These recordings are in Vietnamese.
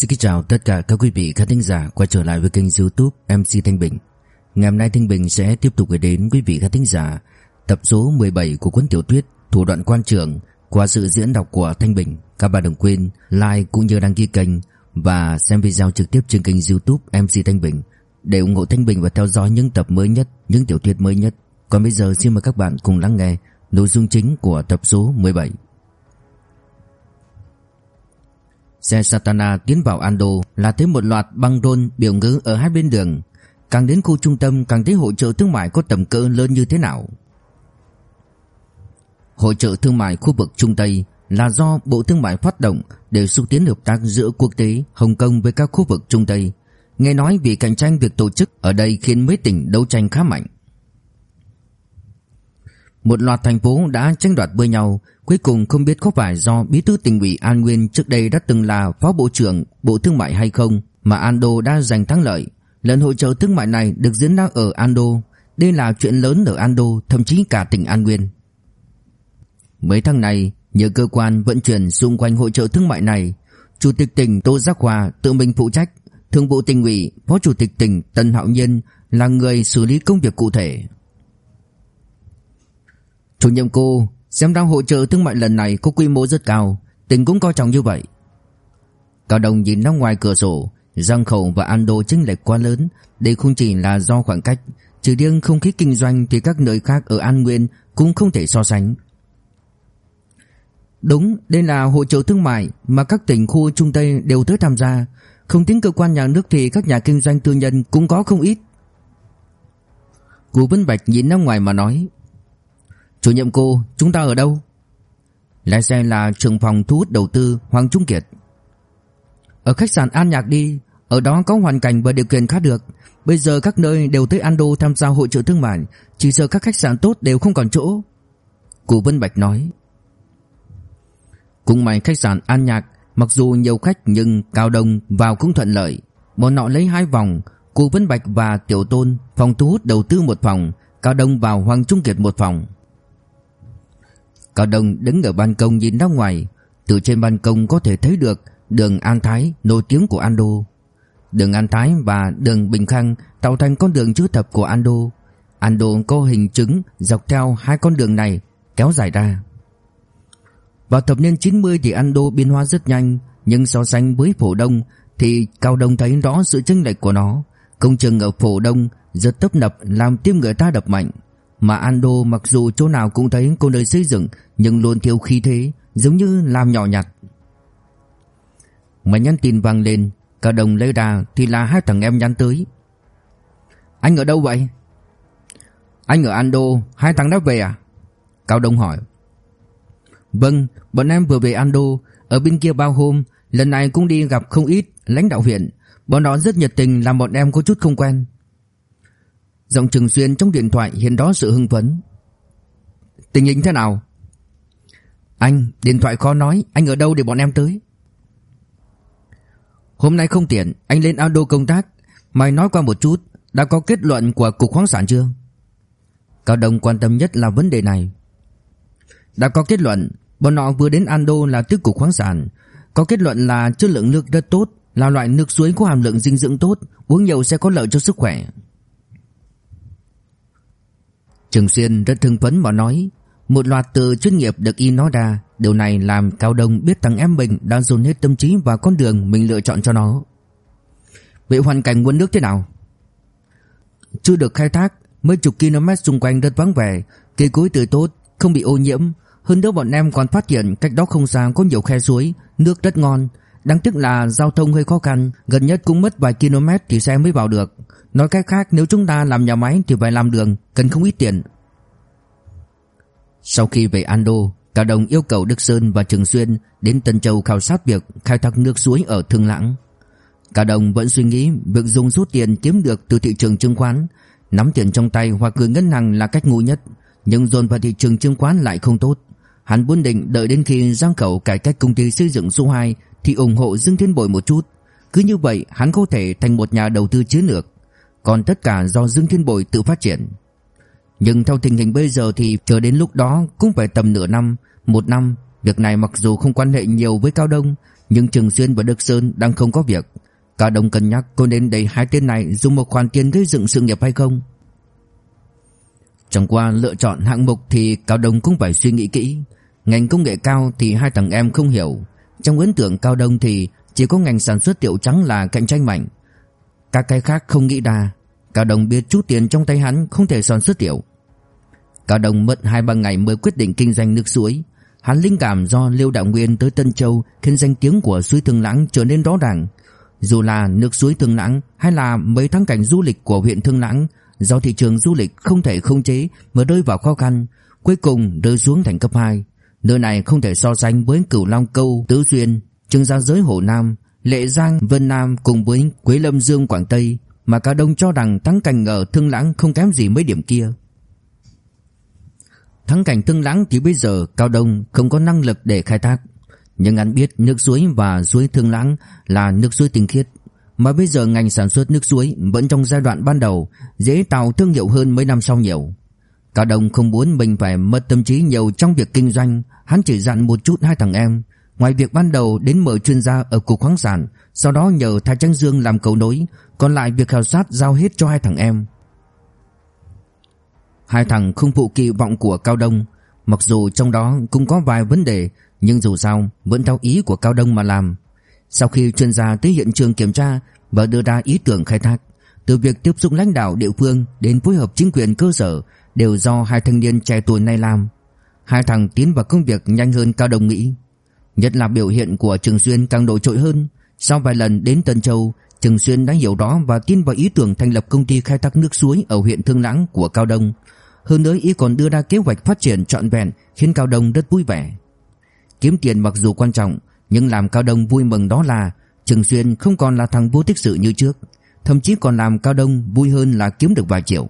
Xin kính chào tất cả các quý vị khán thính giả quay trở lại với kênh youtube MC Thanh Bình. Ngày hôm nay Thanh Bình sẽ tiếp tục gửi đến quý vị khán thính giả Tập số 17 của cuốn tiểu thuyết Thủ đoạn quan trường Qua sự diễn đọc của Thanh Bình. Các bạn đừng quên like cũng như đăng ký kênh Và xem video trực tiếp trên kênh youtube MC Thanh Bình Để ủng hộ Thanh Bình và theo dõi những tập mới nhất, Những tiểu thuyết mới nhất. Còn bây giờ xin mời các bạn cùng lắng nghe Nội dung chính của tập số 17 Xe Satana tiến vào Ando là thấy một loạt băng rôn biểu ngữ ở hai bên đường. Càng đến khu trung tâm, càng thấy hội trợ thương mại có tầm cỡ lớn như thế nào. Hội trợ thương mại khu vực Trung Tây là do Bộ Thương mại phát động để xúc tiến hợp tác giữa quốc tế, Hồng Kông với các khu vực Trung Tây. Nghe nói vì cạnh tranh việc tổ chức ở đây khiến mấy tỉnh đấu tranh khá mạnh. Một loạt thành phố đã tranh đoạt với nhau, cuối cùng không biết có phải do bí thư tỉnh ủy An Nguyên trước đây đã từng là phó bộ trưởng Bộ Thương mại hay không mà Ando đã giành thắng lợi. Lần hội trợ thương mại này được diễn ra ở Ando, đây là chuyện lớn ở Ando, thậm chí cả tỉnh An Nguyên. Mấy tháng này, nhiều cơ quan vận chuyển xung quanh hội trợ thương mại này, Chủ tịch tỉnh Tô Giác Hòa tự mình phụ trách, Thường vụ tỉnh ủy, Phó Chủ tịch tỉnh Tân Hạo Nhân là người xử lý công việc cụ thể. Chủ nhiệm cô, Xem ra hội trợ thương mại lần này có quy mô rất cao Tỉnh cũng coi trọng như vậy. Cao Đồng nhìn ra ngoài cửa sổ, Giang Khẩu và Ando chênh lệch quá lớn, Đây không chỉ là do khoảng cách, trừ riêng không khí kinh doanh Thì các nơi khác ở An Nguyên Cũng không thể so sánh. Đúng, đây là hội trợ thương mại Mà các tỉnh khu Trung Tây đều tới tham gia. Không tính cơ quan nhà nước Thì các nhà kinh doanh tư nhân cũng có không ít. Cụ Vân Bạch nhìn ra ngoài mà nói Chủ nhiệm cô, chúng ta ở đâu? Lái xe là trưởng phòng thu hút đầu tư Hoàng Trung Kiệt. Ở khách sạn An Nhạc đi, ở đó có hoàn cảnh và điều kiện khá được. Bây giờ các nơi đều tới Ando tham gia hội trợ thương mại, chỉ sợ các khách sạn tốt đều không còn chỗ. Cụ Vân Bạch nói. Cùng mày khách sạn An Nhạc, mặc dù nhiều khách nhưng Cao Đông vào cũng thuận lợi. Bọn nọ lấy hai vòng, Cụ Vân Bạch và Tiểu Tôn phòng thu hút đầu tư một phòng, Cao Đông vào Hoàng Trung Kiệt một phòng. Cao Đông đứng ở ban công nhìn ra ngoài. Từ trên ban công có thể thấy được Đường An Thái nổi tiếng của Ando. Đường An Thái và đường Bình Khang Tạo thành con đường chữ thập của Ando. Ando có hình trứng Dọc theo hai con đường này Kéo dài ra. Vào thập niên 90 thì Ando biến hóa rất nhanh, Nhưng so sánh với phổ đông Thì Cao Đông thấy rõ sự chênh lệch của nó. Công trường ở phổ đông Rất tấp nập, làm tim người ta đập mạnh mà Ando mặc dù chỗ nào cũng thấy cô nơi xây dựng, Nhưng luôn thiếu khí thế, Giống như làm nhỏ nhặt. Máy nhắn tin vang lên, Cả đồng lấy đà thì là hai thằng em nhắn tới. Anh ở đâu vậy? Anh ở Ando, Hai thằng đã về à? Cao Đông hỏi. Vâng Bọn em vừa về Ando, Ở bên kia bao hôm, Lần này cũng đi gặp không ít lãnh đạo huyện. Bọn đó rất nhiệt tình, làm bọn em có chút không quen. Giọng Trường Xuyên trong điện thoại hiện đó sự hưng phấn. Tình hình thế nào? Anh, điện thoại khó nói, anh ở đâu để bọn em tới? Hôm nay không tiện, anh lên Ando công tác. Mày nói qua một chút, đã có kết luận của Cục khoáng sản chưa? Cao Đông quan tâm nhất là vấn đề này. Đã có kết luận, bọn họ vừa đến Ando là tức Cục khoáng sản. Có kết luận là chất lượng nước rất tốt, là loại nước suối có hàm lượng dinh dưỡng tốt, uống nhiều sẽ có lợi cho sức khỏe. Trường Xuyên rất thương phấn mà nói, Một loạt từ chuyên nghiệp được y nói ra, Điều này làm Cao Đông biết thằng em mình đã dồn hết tâm trí vào con đường Mình lựa chọn cho nó. Vậy hoàn cảnh nguồn nước thế nào? Chưa được khai thác, Mấy chục km xung quanh rất vắng vẻ, Cây cối tươi tốt, Không bị ô nhiễm. Hơn nữa bọn em còn phát hiện cách đó không xa có nhiều khe suối, Nước rất ngon. Đáng tiếc là giao thông hơi khó khăn, Gần nhất cũng mất vài km thì xe mới vào được. Nói cách khác, nếu chúng ta làm nhà máy thì phải làm đường, Cần không ít tiền. Sau khi về Ando, Cả đồng yêu cầu Đức Sơn và Trường Xuyên Đến Tân Châu khảo sát việc khai thác nước suối ở Thương Lãng. Cả đồng vẫn suy nghĩ Việc dùng rút tiền kiếm được từ thị trường chứng khoán. Nắm tiền trong tay hoặc gửi ngân hàng là cách ngu nhất, Nhưng dồn vào thị trường chứng khoán lại không tốt. Hắn vốn định đợi đến khi Giang Khẩu cải cách công ty xây dựng số 2 thì ủng hộ Dương Thiên Bội một chút. Cứ như vậy hắn có thể thành một nhà đầu tư chiến lược còn tất cả do Dương Thiên Bội tự phát triển. Nhưng theo tình hình bây giờ thì chờ đến lúc đó cũng phải tầm nửa năm, một năm. Việc này mặc dù không quan hệ nhiều với Cao Đông Nhưng Trường Xuyên và Đức Sơn đang không có việc. Cao Đông cân nhắc có nên đẩy hai tên này dùng một khoản tiền gây dựng sự nghiệp hay không? Chẳng qua lựa chọn hạng mục thì Cao Đông cũng phải suy nghĩ kỹ. Ngành công nghệ cao thì hai thằng em không hiểu. Trong ấn tượng Cao Đông thì chỉ có ngành sản xuất tiểu trắng là cạnh tranh mạnh Các cái khác không nghĩ đa Cao Đông biết chút tiền trong tay hắn không thể sản xuất tiểu Cao Đông mất 2-3 ngày mới quyết định kinh doanh nước suối Hắn linh cảm do Liêu Đạo Nguyên tới Tân Châu khiến danh tiếng của suối Thương Lãng trở nên rõ ràng. Dù là nước suối Thương Lãng hay là mấy thắng cảnh du lịch của huyện Thương Lãng, do thị trường du lịch không thể không chế mà rơi vào khó khăn, cuối cùng rơi xuống thành cấp 2. Nơi này không thể so sánh với Cửu Long Câu, Tứ Xuyên, Trương Gia Giới Hồ Nam, Lệ Giang, Vân Nam cùng với Quế Lâm Dương Quảng Tây, mà cả đông cho rằng thắng cảnh ở Thương Lãng không kém gì mấy điểm kia. Thắng cảnh Thương Lãng thì bây giờ Cao Đông không có năng lực để khai thác, nhưng anh biết nước suối và suối Thương Lãng là nước suối tinh khiết, mà bây giờ ngành sản xuất nước suối vẫn trong giai đoạn ban đầu, dễ tạo thương hiệu hơn mấy năm sau nhiều. Cao Đông không muốn mình phải mất tâm trí nhiều trong việc kinh doanh, hắn chỉ dặn một chút hai thằng em, ngoài việc ban đầu đến mở chuyên gia ở cục khoáng sản, sau đó nhờ Thái Trăng Dương làm cầu nối, còn lại việc khảo sát giao hết cho hai thằng em. Hai thằng không phụ kỳ vọng của Cao Đông. Mặc dù trong đó cũng có vài vấn đề Nhưng dù sao vẫn theo ý của Cao Đông mà làm. Sau khi chuyên gia tới hiện trường kiểm tra Và đưa ra ý tưởng khai thác Từ việc tiếp xúc lãnh đạo địa phương Đến phối hợp chính quyền cơ sở Đều do hai thanh niên trẻ tuổi này làm. Hai thằng tiến vào công việc nhanh hơn Cao đồng nghĩ. Nhất là biểu hiện của Trường Xuyên càng nổi trội hơn. Sau vài lần đến Tân Châu Trường Xuyên đã hiểu đó và tin vào ý tưởng thành lập công ty khai thác nước suối ở huyện Thương Lãng của Cao Đông. Hơn nữa ý còn đưa ra kế hoạch phát triển trọn vẹn khiến Cao Đông rất vui vẻ. Kiếm tiền mặc dù quan trọng, nhưng làm Cao Đông vui mừng đó là trường Xuyên không còn là thằng vô tích sự như trước, thậm chí còn làm Cao Đông vui hơn là kiếm được vài triệu.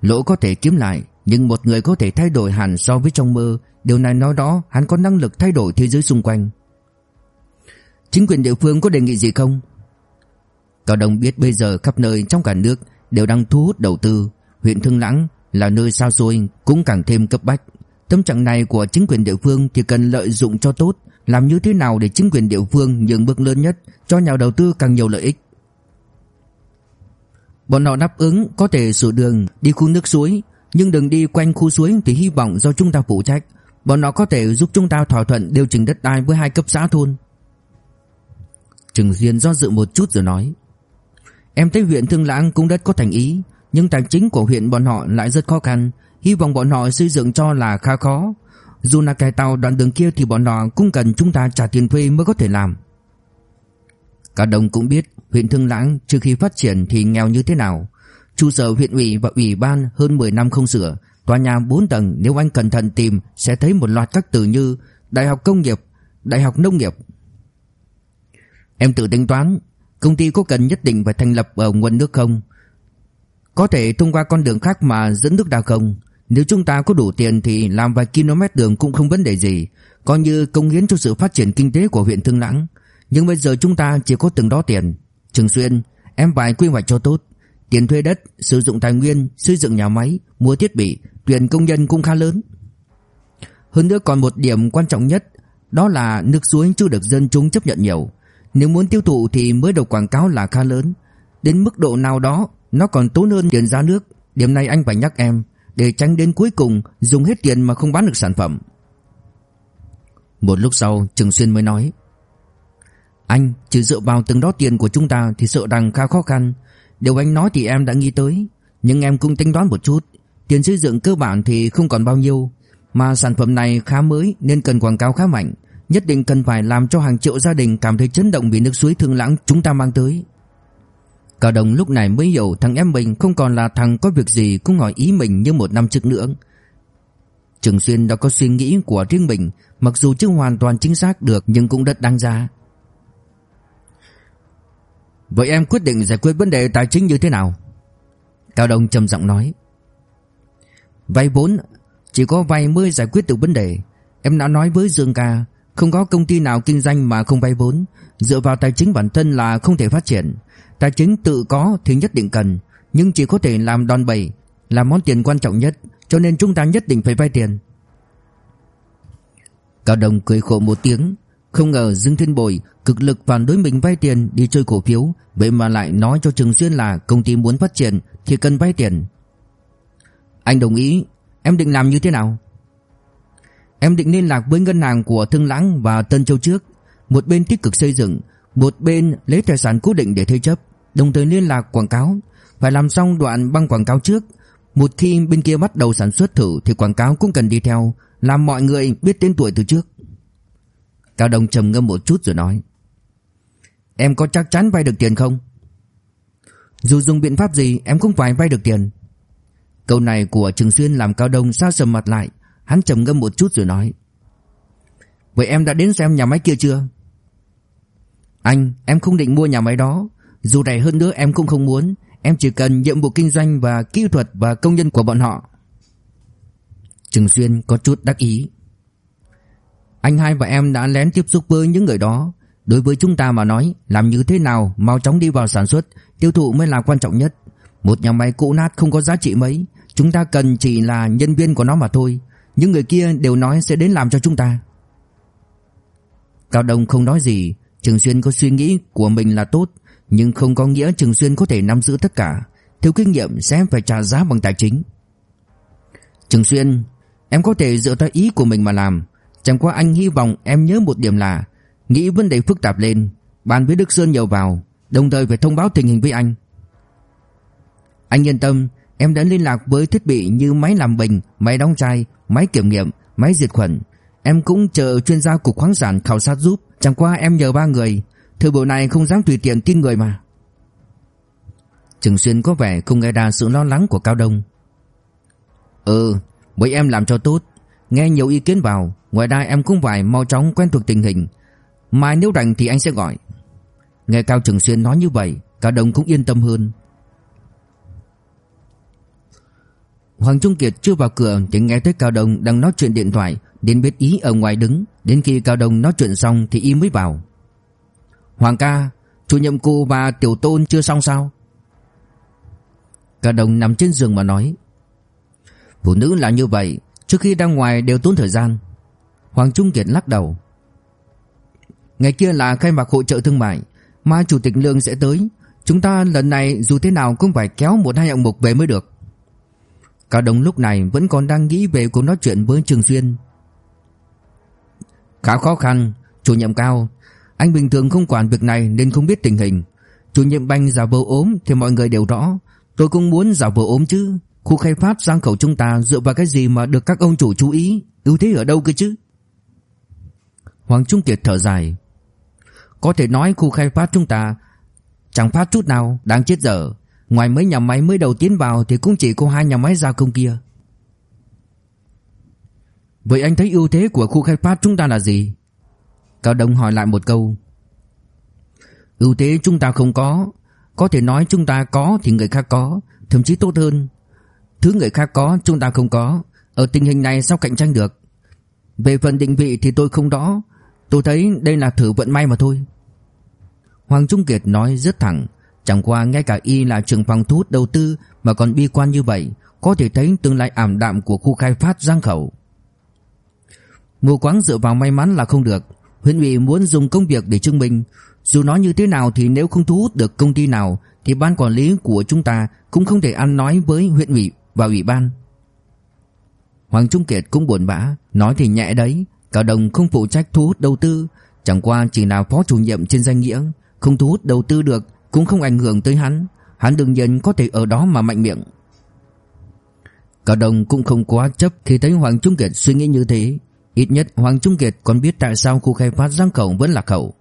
Lỗ có thể kiếm lại, nhưng một người có thể thay đổi hẳn so với trong mơ, điều này nói đó hắn có năng lực thay đổi thế giới xung quanh. Chính quyền địa phương có đề nghị gì không? Cao Đông biết bây giờ khắp nơi trong cả nước đều đang thu hút đầu tư, huyện Thương Lãng là nơi xa xôi cũng càng thêm cấp bách. Tâm trạng này của chính quyền địa phương thì cần lợi dụng cho tốt, làm như thế nào để chính quyền địa phương nhường bước lớn nhất cho nhà đầu tư càng nhiều lợi ích. Bọn họ đáp ứng có thể sửa đường đi khu nước suối, nhưng đừng đi quanh khu suối thì hy vọng do chúng ta phụ trách. Bọn họ có thể giúp chúng ta thỏa thuận điều chỉnh đất đai với hai cấp xã thôn. Trừng Duyên do dự một chút rồi nói Em thấy huyện Thương Lãng cũng rất có thành ý nhưng tài chính của huyện bọn họ lại rất khó khăn, hy vọng bọn họ xây dựng cho là khá khó. Dù là cải tạo đoạn đường kia thì bọn họ cũng cần chúng ta trả tiền thuê mới có thể làm. Cả đồng cũng biết huyện Thương Lãng trước khi phát triển thì nghèo như thế nào. Trụ sở huyện ủy và ủy ban hơn 10 năm không sửa, tòa nhà 4 tầng nếu anh cẩn thận tìm sẽ thấy một loạt các từ như Đại học Công nghiệp, Đại học Nông nghiệp. Em tự tính toán, công ty có cần nhất định phải thành lập ở nguồn nước không? Có thể thông qua con đường khác mà dẫn nước ra không Nếu chúng ta có đủ tiền thì làm vài km đường cũng không vấn đề gì Coi như công hiến cho sự phát triển kinh tế của huyện Thương Lãng Nhưng bây giờ chúng ta chỉ có từng đó tiền Trường Xuyên Em phải quy hoạch cho tốt Tiền thuê đất, sử dụng tài nguyên, xây dựng nhà máy, mua thiết bị, tuyển công nhân cũng khá lớn. Hơn nữa còn một điểm quan trọng nhất Đó là nước suối chưa được dân chúng chấp nhận nhiều. Nếu muốn tiêu thụ thì mới đầu quảng cáo là khá lớn. Đến mức độ nào đó nó còn tốn hơn tiền giá nước. Điểm này anh phải nhắc em Để tránh đến cuối cùng dùng hết tiền mà không bán được sản phẩm. Một lúc sau Trừng Xuyên mới nói anh chỉ dựa vào từng đó tiền của chúng ta Thì sợ rằng khá khó khăn Điều anh nói thì em đã nghĩ tới Nhưng em cũng tính đoán một chút Tiền xây dựng cơ bản thì không còn bao nhiêu Mà sản phẩm này khá mới Nên cần quảng cáo khá mạnh Nhất định cần phải làm cho hàng triệu gia đình Cảm thấy chấn động vì nước suối thương lãng chúng ta mang tới Cả Đồng lúc này mới hiểu thằng em mình không còn là thằng có việc gì cũng hỏi ý mình như một năm trước nữa. Trường Xuyên đã có suy nghĩ của riêng mình, mặc dù chưa hoàn toàn chính xác được nhưng cũng rất đáng giá. Vậy em quyết định giải quyết vấn đề tài chính như thế nào? Cao Đông trầm giọng nói. Vay vốn, chỉ có vay mới giải quyết được vấn đề. Em đã nói với Dương ca, không có công ty nào kinh doanh mà không vay vốn, dựa vào tài chính bản thân là không thể phát triển. Tài chính tự có thì nhất định cần Nhưng chỉ có thể làm đòn bẩy Là món tiền quan trọng nhất Cho nên chúng ta nhất định phải vay tiền Cao Đông cười khổ một tiếng không ngờ Dương Thiên Bồi cực lực phản đối mình vay tiền đi chơi cổ phiếu, Vậy mà lại nói cho Trường Xuyên là công ty muốn phát triển thì cần vay tiền. Anh đồng ý. Em định làm như thế nào? Em định liên lạc với ngân hàng của Thương Lãng và Tân Châu trước, Một bên tích cực xây dựng, Một bên lấy tài sản cố định để thế chấp, Đồng thời liên lạc quảng cáo. Phải làm xong đoạn băng quảng cáo trước, Một khi bên kia bắt đầu sản xuất thử Thì quảng cáo cũng cần đi theo, Làm mọi người biết tên tuổi từ trước. Cao Đông trầm ngâm một chút rồi nói. Em có chắc chắn vay được tiền không? Dù dùng biện pháp gì em cũng phải vay được tiền. Câu này của Trường Xuyên làm Cao Đông sao sầm mặt lại. Hắn trầm ngâm một chút rồi nói. Vậy em đã đến xem nhà máy kia chưa? Anh, em không định mua nhà máy đó. Dù rẻ hơn nữa em cũng không muốn. Em chỉ cần nhiệm vụ kinh doanh và kỹ thuật và công nhân của bọn họ. Trường Xuyên có chút đắc ý. Anh hai và em đã lén tiếp xúc với những người đó. Đối với chúng ta mà nói, Làm như thế nào mau chóng đi vào sản xuất, Tiêu thụ mới là quan trọng nhất. Một nhà máy cũ nát không có giá trị mấy. Chúng ta cần chỉ là nhân viên của nó mà thôi. Những người kia đều nói sẽ đến làm cho chúng ta. Cao Đông không nói gì. Trường Xuyên có suy nghĩ của mình là tốt, Nhưng không có nghĩa Trường Xuyên có thể nắm giữ tất cả. Thiếu kinh nghiệm sẽ phải trả giá bằng tài chính. Trường Xuyên, Em có thể dựa theo ý của mình mà làm. Chẳng qua anh hy vọng em nhớ một điểm là, Nghĩ vấn đề phức tạp lên Bàn với Đức Sơn nhiều vào, Đồng thời phải thông báo tình hình với anh. Anh yên tâm, Em đã liên lạc với thiết bị như máy làm bình, Máy đóng chai, Máy kiểm nghiệm, Máy diệt khuẩn. Em cũng chờ chuyên gia cục khoáng sản khảo sát giúp. Chẳng qua em nhờ ba người Thời buổi này không dám tùy tiện tin người mà. Trường Xuyên có vẻ không nghe ra sự lo lắng của Cao Đông. Ừ bởi em làm cho tốt, Nghe nhiều ý kiến vào Ngoài ra em cũng phải mau chóng quen thuộc tình hình. Mai nếu rảnh thì anh sẽ gọi. Nghe Cao Trường Xuyên nói như vậy Cao đồng cũng yên tâm hơn. Hoàng Trung Kiệt chưa vào cửa thì nghe thấy Cao Đông đang nói chuyện điện thoại, Đến biết ý ở ngoài đứng. Đến khi Cao Đông nói chuyện xong thì y mới vào. Hoàng ca, Chủ nhiệm cô và Tiểu Tôn chưa xong sao? Cao Đông nằm trên giường mà nói. Phụ nữ là như vậy, Trước khi ra ngoài đều tốn thời gian. Hoàng Trung Kiệt lắc đầu. Ngày kia là khai mạc hội trợ thương mại, mà Chủ tịch Lương sẽ tới. Chúng ta lần này dù thế nào cũng phải kéo một hai hạng mục về mới được. Cao Đồng lúc này vẫn còn đang nghĩ về cuộc nói chuyện với Trường Xuyên. Khá khó khăn, Chủ nhiệm cao. Anh bình thường không quản việc này nên không biết tình hình. Chủ nhiệm banh giả vờ ốm thì mọi người đều rõ. Tôi cũng muốn giả vờ ốm chứ. Khu khai phát giang khẩu chúng ta dựa vào cái gì mà được các ông chủ chú ý? Ưu thế ở đâu cơ chứ? Hoàng Trung Kiệt thở dài. Có thể nói khu khai phát chúng ta Chẳng phát chút nào, Đáng chết dở. Ngoài mấy nhà máy mới đầu tiến vào Thì cũng chỉ có hai nhà máy gia công kia. Vậy anh thấy ưu thế của khu khai phát chúng ta là gì? Cao Đông hỏi lại một câu. Ưu thế chúng ta không có. Có thể nói chúng ta có thì người khác có, Thậm chí tốt hơn. Thứ người khác có, chúng ta không có. Ở tình hình này sao cạnh tranh được? Về phần định vị thì tôi không rõ. Tôi thấy đây là thử vận may mà thôi. Hoàng Trung Kiệt nói rất thẳng, Chẳng qua ngay cả y là trưởng phòng thu hút đầu tư Mà còn bi quan như vậy, Có thể thấy tương lai ảm đạm của khu khai phát Giang Khẩu. Mù quáng dựa vào may mắn là không được. Huyện ủy muốn dùng công việc để chứng minh. Dù nói như thế nào thì nếu không thu hút được công ty nào, Thì ban quản lý của chúng ta Cũng không thể ăn nói với huyện ủy và ủy ban. Hoàng Trung Kiệt cũng buồn bã, Nói thì nhẹ đấy Cao Đồng không phụ trách thu hút đầu tư. Chẳng qua chỉ là phó chủ nhiệm trên danh nghĩa. Không thu hút đầu tư được, Cũng không ảnh hưởng tới hắn. Hắn đương nhiên có thể ở đó mà mạnh miệng. Cao Đồng cũng không quá chấp Khi thấy Hoàng Trung Kiệt suy nghĩ như thế. Ít nhất Hoàng Trung Kiệt còn biết tại sao khu khai phát Giang Khẩu vẫn là khẩu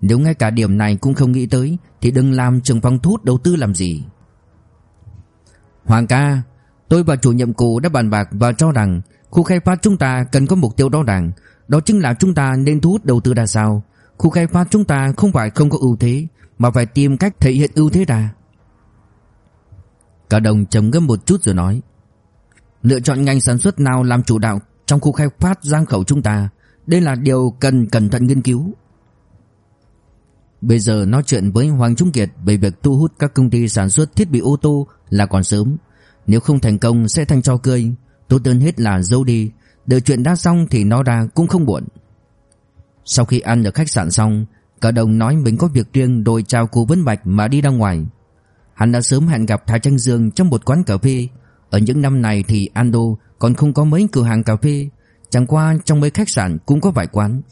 Nếu ngay cả điểm này cũng không nghĩ tới, Thì đừng làm trường phòng thu hút đầu tư làm gì. Hoàng ca, Tôi và chủ nhiệm cũ đã bàn bạc và cho rằng Khu khai phát chúng ta cần có mục tiêu rõ ràng. Đó chính là chúng ta nên thu hút đầu tư ra sao. Khu khai phát chúng ta không phải không có ưu thế, Mà phải tìm cách thể hiện ưu thế ra. Cả đồng trầm ngâm một chút rồi nói, Lựa chọn ngành sản xuất nào làm chủ đạo Trong khu khai phát giang khẩu chúng ta, Đây là điều cần cẩn thận nghiên cứu. Bây giờ nói chuyện với Hoàng Trung Kiệt Về việc thu hút các công ty sản xuất thiết bị ô tô Là còn sớm. Nếu không thành công sẽ thành cho cười, Tốt hơn hết là dâu đi. Đợi chuyện đã xong thì nó ra cũng không buồn Sau khi ăn ở khách sạn xong, Cả đồng nói mình có việc riêng Rồi chào cô Vân Bạch mà đi ra ngoài. Hắn đã sớm hẹn gặp Thái Tranh Dương Trong một quán cà phê. Ở những năm này thì Ando còn không có mấy cửa hàng cà phê. Chẳng qua trong mấy khách sạn cũng có vài quán.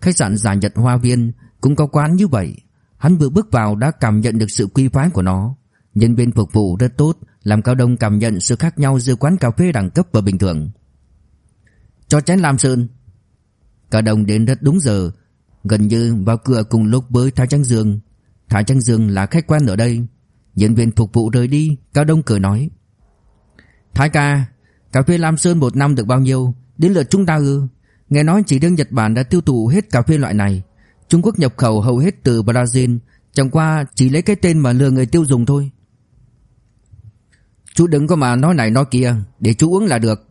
Khách sạn giả nhật hoa viên Cũng có quán như vậy. Hắn vừa bước vào đã cảm nhận được sự quy phái của nó. Nhân viên phục vụ rất tốt, Làm Cao Đông cảm nhận sự khác nhau giữa quán cà phê đẳng cấp và bình thường. Cho chén làm sơn. Cao Đông đến rất đúng giờ. Gần như vào cửa cùng lúc với Thái Trăng Dương. Thái Trăng Dương là khách quen ở đây. Nhân viên phục vụ rời đi, Cao Đông cười nói. Thái ca, Cà phê Lam Sơn một năm được bao nhiêu? Đến lượt chúng ta ư? Nghe nói chỉ riêng Nhật Bản đã tiêu thụ hết cà phê loại này. Trung Quốc nhập khẩu hầu hết từ Brazil. Chẳng qua chỉ lấy cái tên mà lừa người tiêu dùng thôi. Chú đừng có mà nói này nói kia. Để chú uống là được.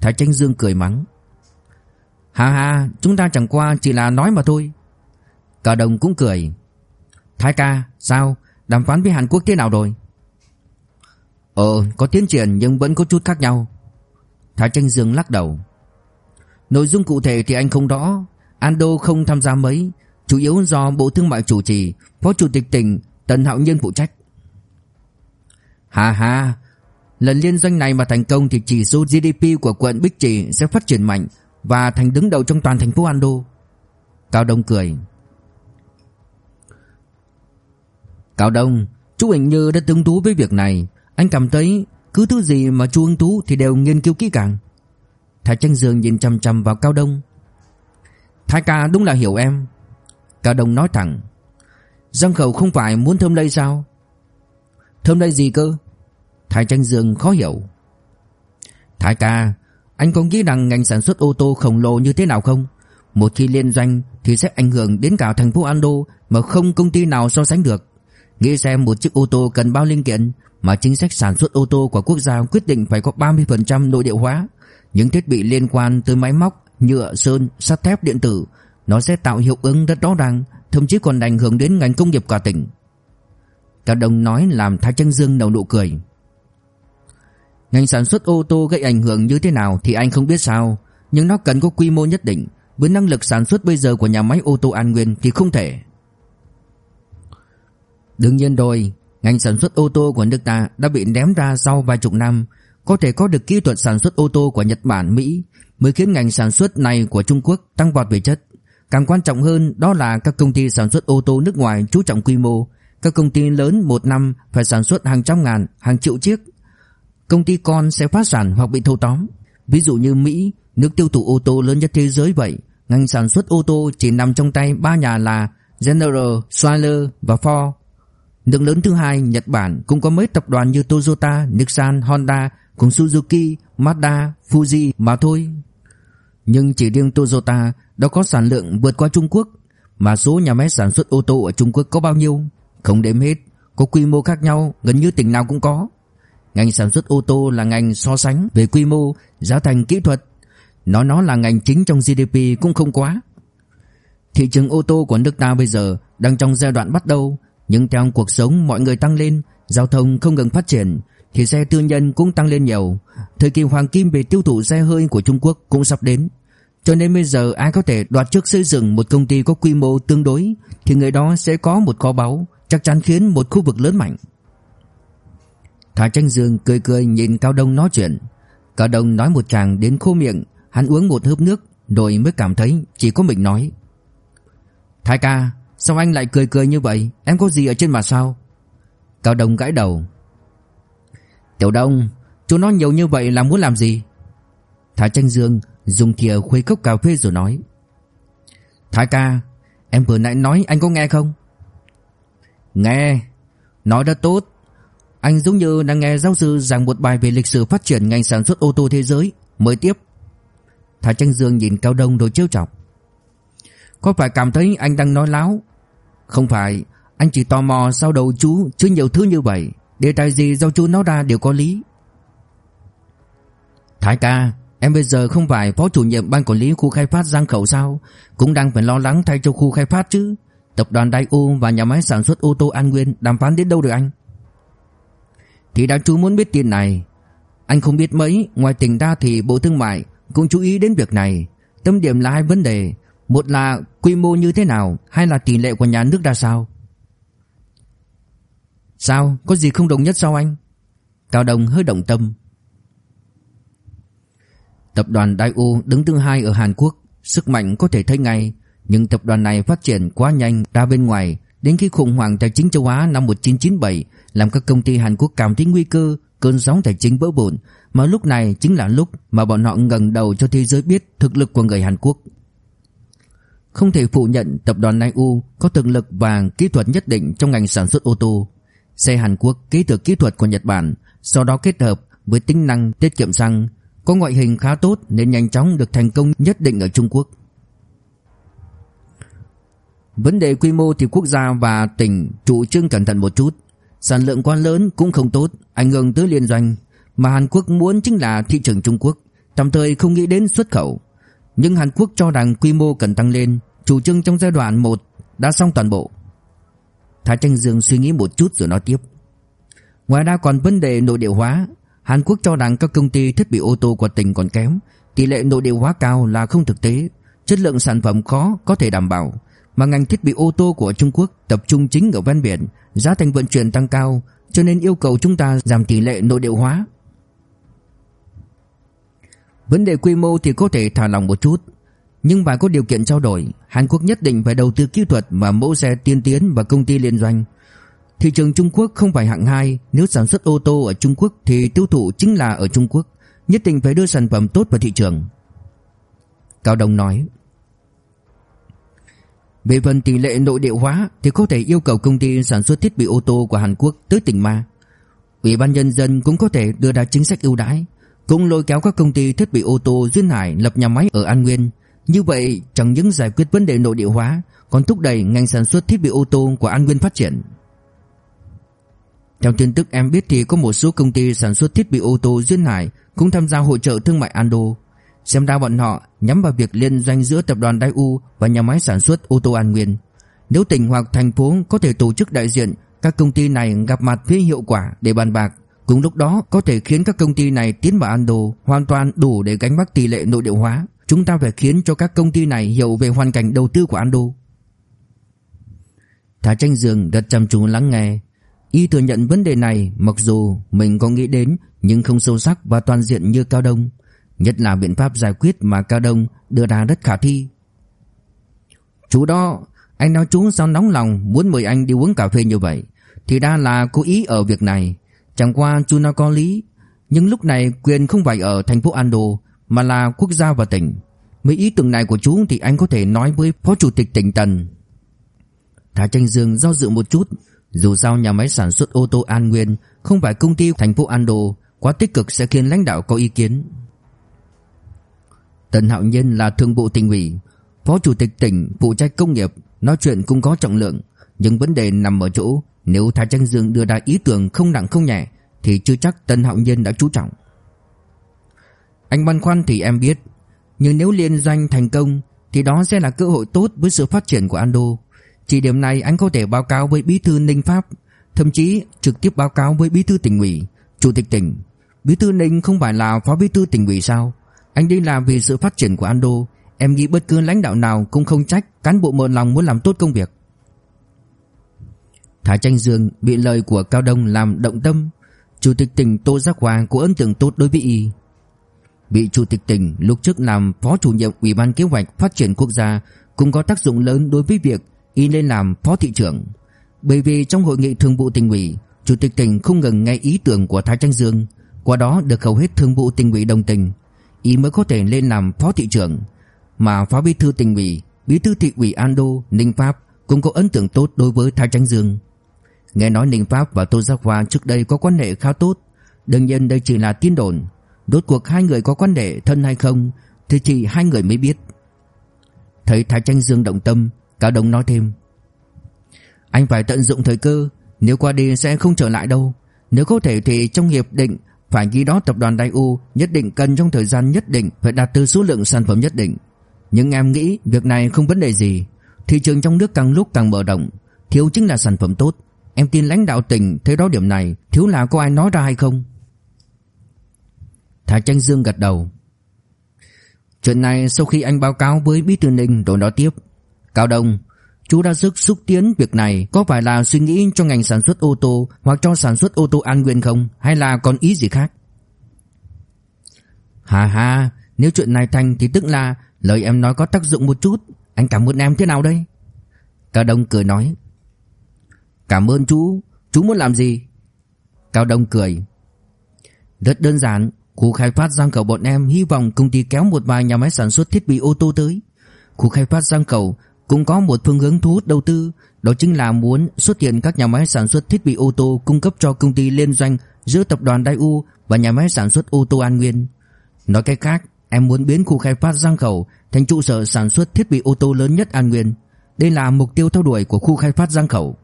Thái Tranh Dương cười mắng. Ha ha, chúng ta chẳng qua chỉ là nói mà thôi. Cả đồng cũng cười. Thái ca sao? Đàm phán với Hàn Quốc thế nào rồi? Ờ có tiến triển nhưng vẫn có chút khác nhau. Thái Tranh Dương lắc đầu. Nội dung cụ thể thì anh không rõ. Ando không tham gia mấy. Chủ yếu do Bộ Thương mại chủ trì. Phó Chủ tịch tỉnh Tần Hạo Nhân phụ trách. Hà hà Lần liên doanh này mà thành công thì chỉ số GDP của quận Bích Trì sẽ phát triển mạnh Và thành đứng đầu trong toàn thành phố Ando. Cao Đông cười. Cao Đông, Chú hình như đã tương thú với việc này. Anh cảm thấy cứ thứ gì mà chú hứng thú Thì đều nghiên cứu kỹ càng. Thái Tranh Dương nhìn chăm chăm vào Cao Đông. Thái ca đúng là hiểu em. Cao Đông nói thẳng. Giang khẩu không phải muốn thơm lây sao? Thơm lây gì cơ? Thái Tranh Dương khó hiểu. Thái ca Anh có nghĩ rằng ngành sản xuất ô tô khổng lồ như thế nào không? Một khi liên doanh Thì sẽ ảnh hưởng đến cả thành phố Ando Mà không công ty nào so sánh được. Nghĩ xem một chiếc ô tô cần bao linh kiện Mà chính sách sản xuất ô tô của quốc gia quyết định phải có 30% nội địa hóa. Những thiết bị liên quan tới máy móc Nhựa, sơn, sắt thép điện tử Nó sẽ tạo hiệu ứng rất rõ ràng Thậm chí còn ảnh hưởng đến ngành công nghiệp cả tỉnh. Cả đồng nói làm Thái Tranh Dương nở nụ cười. Ngành sản xuất ô tô gây ảnh hưởng như thế nào thì anh không biết sao. Nhưng nó cần có quy mô nhất định Với năng lực sản xuất bây giờ của nhà máy ô tô An Nguyên thì không thể. Đương nhiên rồi Ngành sản xuất ô tô của nước ta đã bị ném ra sau vài chục năm. Có thể có được kỹ thuật sản xuất ô tô của Nhật Bản, Mỹ Mới khiến ngành sản xuất này của Trung Quốc tăng vọt về chất. Càng quan trọng hơn đó là các công ty sản xuất ô tô nước ngoài chú trọng quy mô. Các công ty lớn một năm phải sản xuất hàng trăm ngàn, hàng triệu chiếc. Công ty con sẽ phá sản hoặc bị thâu tóm Ví dụ như Mỹ, nước tiêu thụ ô tô lớn nhất thế giới vậy Ngành sản xuất ô tô chỉ nằm trong tay ba nhà là General, Chrysler và Ford Nước lớn thứ hai Nhật Bản cũng có mấy tập đoàn như Toyota, Nissan, Honda cùng Suzuki, Mazda, Fuji mà thôi. Nhưng chỉ riêng Toyota đã có sản lượng vượt qua Trung Quốc mà số nhà máy sản xuất ô tô ở Trung Quốc có bao nhiêu? Không đếm hết, có quy mô khác nhau, gần như tỉnh nào cũng có. Ngành sản xuất ô tô là ngành so sánh về quy mô, giá thành kỹ thuật. Nói nó là ngành chính trong GDP cũng không quá. Thị trường ô tô của nước ta bây giờ đang trong giai đoạn bắt đầu, nhưng theo cuộc sống mọi người tăng lên, giao thông không ngừng phát triển, thì xe tư nhân cũng tăng lên nhiều. Thời kỳ hoàng kim về tiêu thụ xe hơi của Trung Quốc cũng sắp đến. Cho nên bây giờ ai có thể đoạt trước xây dựng một công ty có quy mô tương đối thì người đó sẽ có một kho báu, chắc chắn khiến một khu vực lớn mạnh. Thả tranh dương cười cười nhìn Cao Đông nói chuyện. Cao Đông nói một tràng đến khô miệng, hắn uống một hớp nước rồi mới cảm thấy chỉ có mình nói. Thái ca, sao anh lại cười cười như vậy? Em có gì ở trên mặt sao? Cao Đông gãi đầu. Tiểu Đông, chú nói nhiều như vậy là muốn làm gì? Thái tranh dương dùng thìa khuấy cốc cà phê rồi nói. Thái ca, em vừa nãy nói anh có nghe không? Nghe, nói rất tốt. Anh giống như đang nghe giáo sư giảng một bài về lịch sử phát triển ngành sản xuất ô tô thế giới. Mới tiếp. Thái Tranh Dương nhìn Cao Đông rồi trêu chọc. Có phải cảm thấy anh đang nói láo? Không phải, anh chỉ tò mò sau đầu chú chứ nhiều thứ như vậy. Đề tài gì do chú nói ra đều có lý. Thái ca, em bây giờ không phải phó chủ nhiệm ban quản lý khu khai phát Giang Khẩu sao? Cũng đang phải lo lắng thay cho khu khai phát chứ. Tập đoàn Daewoo và nhà máy sản xuất ô tô An Nguyên đàm phán đến đâu được anh? Thì đã chú muốn biết tin này. Anh không biết mấy, Ngoài tỉnh ra thì Bộ Thương mại cũng chú ý đến việc này. Tâm điểm là hai vấn đề. Một là quy mô như thế nào Hai là tỷ lệ của nhà nước ra sao? Sao? Có gì không đồng nhất sao anh? Cao Đồng hơi động tâm. Tập đoàn Daewoo đứng thứ hai ở Hàn Quốc, Sức mạnh có thể thấy ngay. Nhưng tập đoàn này phát triển quá nhanh ra bên ngoài. Đến khi khủng hoảng tài chính châu Á năm 1997 làm các công ty Hàn Quốc cảm thấy nguy cơ, Cơn sóng tài chính vỡ vụn. Mà lúc này chính là lúc mà bọn họ ngẩng đầu cho thế giới biết thực lực của người Hàn Quốc. Không thể phủ nhận tập đoàn Naiu có thực lực và kỹ thuật nhất định trong ngành sản xuất ô tô. Xe Hàn Quốc kế thừa kỹ thuật của Nhật Bản, Sau đó kết hợp với tính năng tiết kiệm xăng, Có ngoại hình khá tốt nên nhanh chóng được thành công nhất định ở Trung Quốc. Vấn đề quy mô thì quốc gia và tỉnh chủ trương cẩn thận một chút. Sản lượng quá lớn cũng không tốt, Ảnh hưởng tới liên doanh. Mà Hàn Quốc muốn chính là thị trường Trung Quốc. Tạm thời không nghĩ đến xuất khẩu. Nhưng Hàn Quốc cho rằng quy mô cần tăng lên. Chủ trương trong giai đoạn 1 đã xong toàn bộ. Thái Tranh Dương suy nghĩ một chút rồi nói tiếp. Ngoài ra còn vấn đề nội địa hóa. Hàn Quốc cho rằng các công ty thiết bị ô tô của tỉnh còn kém. Tỷ lệ nội địa hóa cao là không thực tế. Chất lượng sản phẩm khó có thể đảm bảo. Mà ngành thiết bị ô tô của Trung Quốc tập trung chính ở ven biển, Giá thành vận chuyển tăng cao, Cho nên yêu cầu chúng ta giảm tỷ lệ nội địa hóa. Vấn đề quy mô thì có thể thả lòng một chút, nhưng phải có điều kiện trao đổi. Hàn Quốc nhất định phải đầu tư kỹ thuật và mẫu xe tiên tiến và công ty liên doanh. Thị trường Trung Quốc không phải hạng hai. Nếu sản xuất ô tô ở Trung Quốc Thì tiêu thụ chính là ở Trung Quốc, Nhất định phải đưa sản phẩm tốt vào thị trường. Cao Đông nói về phần tỷ lệ nội địa hóa Thì có thể yêu cầu công ty sản xuất thiết bị ô tô của Hàn Quốc tới tỉnh Ma. Ủy ban nhân dân cũng có thể đưa ra chính sách ưu đãi, Cũng lôi kéo các công ty thiết bị ô tô duyên hải lập nhà máy ở An Nguyên. Như vậy, chẳng những giải quyết vấn đề nội địa hóa, Còn thúc đẩy ngành sản xuất thiết bị ô tô của An Nguyên phát triển. Theo tin tức em biết thì có một số công ty sản xuất thiết bị ô tô duyên hải Cũng tham gia hội trợ thương mại Ando. Xem ra bọn họ nhắm vào việc liên doanh giữa tập đoàn Daewoo và nhà máy sản xuất ô tô An Nguyên Nếu tỉnh hoặc thành phố có thể tổ chức đại diện, Các công ty này gặp mặt với hiệu quả để bàn bạc Cùng lúc đó, có thể khiến các công ty này tiến vào Ando Hoàn toàn đủ để gánh vác tỷ lệ nội địa hóa Chúng ta phải khiến cho các công ty này hiểu về hoàn cảnh đầu tư của Ando. Thả tranh giường đặt chăm chú lắng nghe. Y thừa nhận vấn đề này, mặc dù mình có nghĩ đến, nhưng không sâu sắc và toàn diện như Cao Đông. Nhất là biện pháp giải quyết mà Cao Đông đưa ra rất khả thi. Chú đó, anh nói chú sao nóng lòng muốn mời anh đi uống cà phê như vậy. Thì ra là cố ý ở việc này. Chẳng qua chú nói có lý. Nhưng lúc này quyền không phải ở thành phố Ando mà là quốc gia và tỉnh. Mấy ý tưởng này của chú thì anh có thể nói với Phó Chủ tịch tỉnh Tần. Thả Tranh Dương do dự một chút, dù sao nhà máy sản xuất ô tô An Nguyên không phải công ty thành phố Ando, quá tích cực sẽ khiến lãnh đạo có ý kiến. Tần Hạo Nhân là thường vụ tỉnh ủy, Phó Chủ tịch tỉnh phụ trách công nghiệp, nói chuyện cũng có trọng lượng, nhưng vấn đề nằm ở chỗ nếu Thái Trăng Dương đưa ra ý tưởng không nặng không nhẹ thì chưa chắc Tần Hạo Nhân đã chú trọng. Anh băn khoăn thì em biết Nhưng nếu liên doanh thành công Thì đó sẽ là cơ hội tốt với sự phát triển của Ando. Chỉ điểm này anh có thể báo cáo với bí thư Ninh Pháp Thậm chí trực tiếp báo cáo với bí thư tỉnh ủy Chủ tịch tỉnh. Bí thư Ninh không phải là phó bí thư tỉnh ủy sao? Anh đi làm vì sự phát triển của Ando. Em nghĩ bất cứ lãnh đạo nào cũng không trách Cán bộ mượn lòng muốn làm tốt công việc. Thái tranh dương bị lời của Cao Đông làm động tâm. Chủ tịch tỉnh Tô Giác Hòa có ấn tượng tốt đối với y. Bị chủ tịch tỉnh lúc trước làm phó chủ nhiệm Ủy ban kế hoạch phát triển quốc gia cũng có tác dụng lớn đối với việc y lên làm phó thị trưởng. Bởi vì trong hội nghị thường vụ tỉnh ủy, chủ tịch tỉnh không ngừng nghe ý tưởng của Thái Tranh Dương, qua đó được hầu hết thường vụ tỉnh ủy đồng tình, y mới có thể lên làm phó thị trưởng. Mà phó bí thư tỉnh ủy, bí thư thị ủy Ando, Ninh Pháp cũng có ấn tượng tốt đối với Thái Tránh Dương. Nghe nói Ninh Pháp và Tô Giác Hoa trước đây có quan hệ khá tốt, đương nhiên đây chỉ là tin đồn, đốt cuộc hai người có quan hệ thân hay không Thì chỉ hai người mới biết. Thấy Thái Tranh Dương động tâm Cao Đông nói thêm. Anh phải tận dụng thời cơ Nếu qua đi sẽ không trở lại đâu. Nếu có thể thì trong hiệp định phải ghi đó tập đoàn Daewoo Nhất định cần trong thời gian nhất định Phải đạt từ số lượng sản phẩm nhất định. Nhưng em nghĩ việc này không vấn đề gì. Thị trường trong nước càng lúc càng mở rộng. Thiếu chính là sản phẩm tốt. Em tin lãnh đạo tỉnh thấy đó điểm này. Thiếu là có ai nói ra hay không? Thái Tranh Dương gật đầu. Chuyện này sau khi anh báo cáo với Bí thư Ninh rồi nói tiếp. Cao Đông Chú đã sức xúc tiến việc này. Có phải là suy nghĩ cho ngành sản xuất ô tô Hoặc cho sản xuất ô tô an nguyên không? Hay là còn ý gì khác? Hà hà Nếu chuyện này thành thì tức là Lời em nói có tác dụng một chút. Anh cảm ơn em thế nào đây? Cao Đông cười nói. Cảm ơn chú. Chú muốn làm gì? Cao Đông cười. Rất đơn giản. Khu khai phát Giang Cầu bọn em hy vọng công ty kéo một vài nhà máy sản xuất thiết bị ô tô tới. Khu khai phát Giang Cầu cũng có một phương hướng thu hút đầu tư Đó chính là muốn xuất hiện các nhà máy sản xuất thiết bị ô tô cung cấp cho công ty liên doanh giữa tập đoàn Daewoo và nhà máy sản xuất ô tô An Nguyên Nói cách khác Em muốn biến khu khai phát Giang Khẩu thành trụ sở sản xuất thiết bị ô tô lớn nhất An Nguyên. Đây là mục tiêu theo đuổi của khu khai phát Giang Khẩu.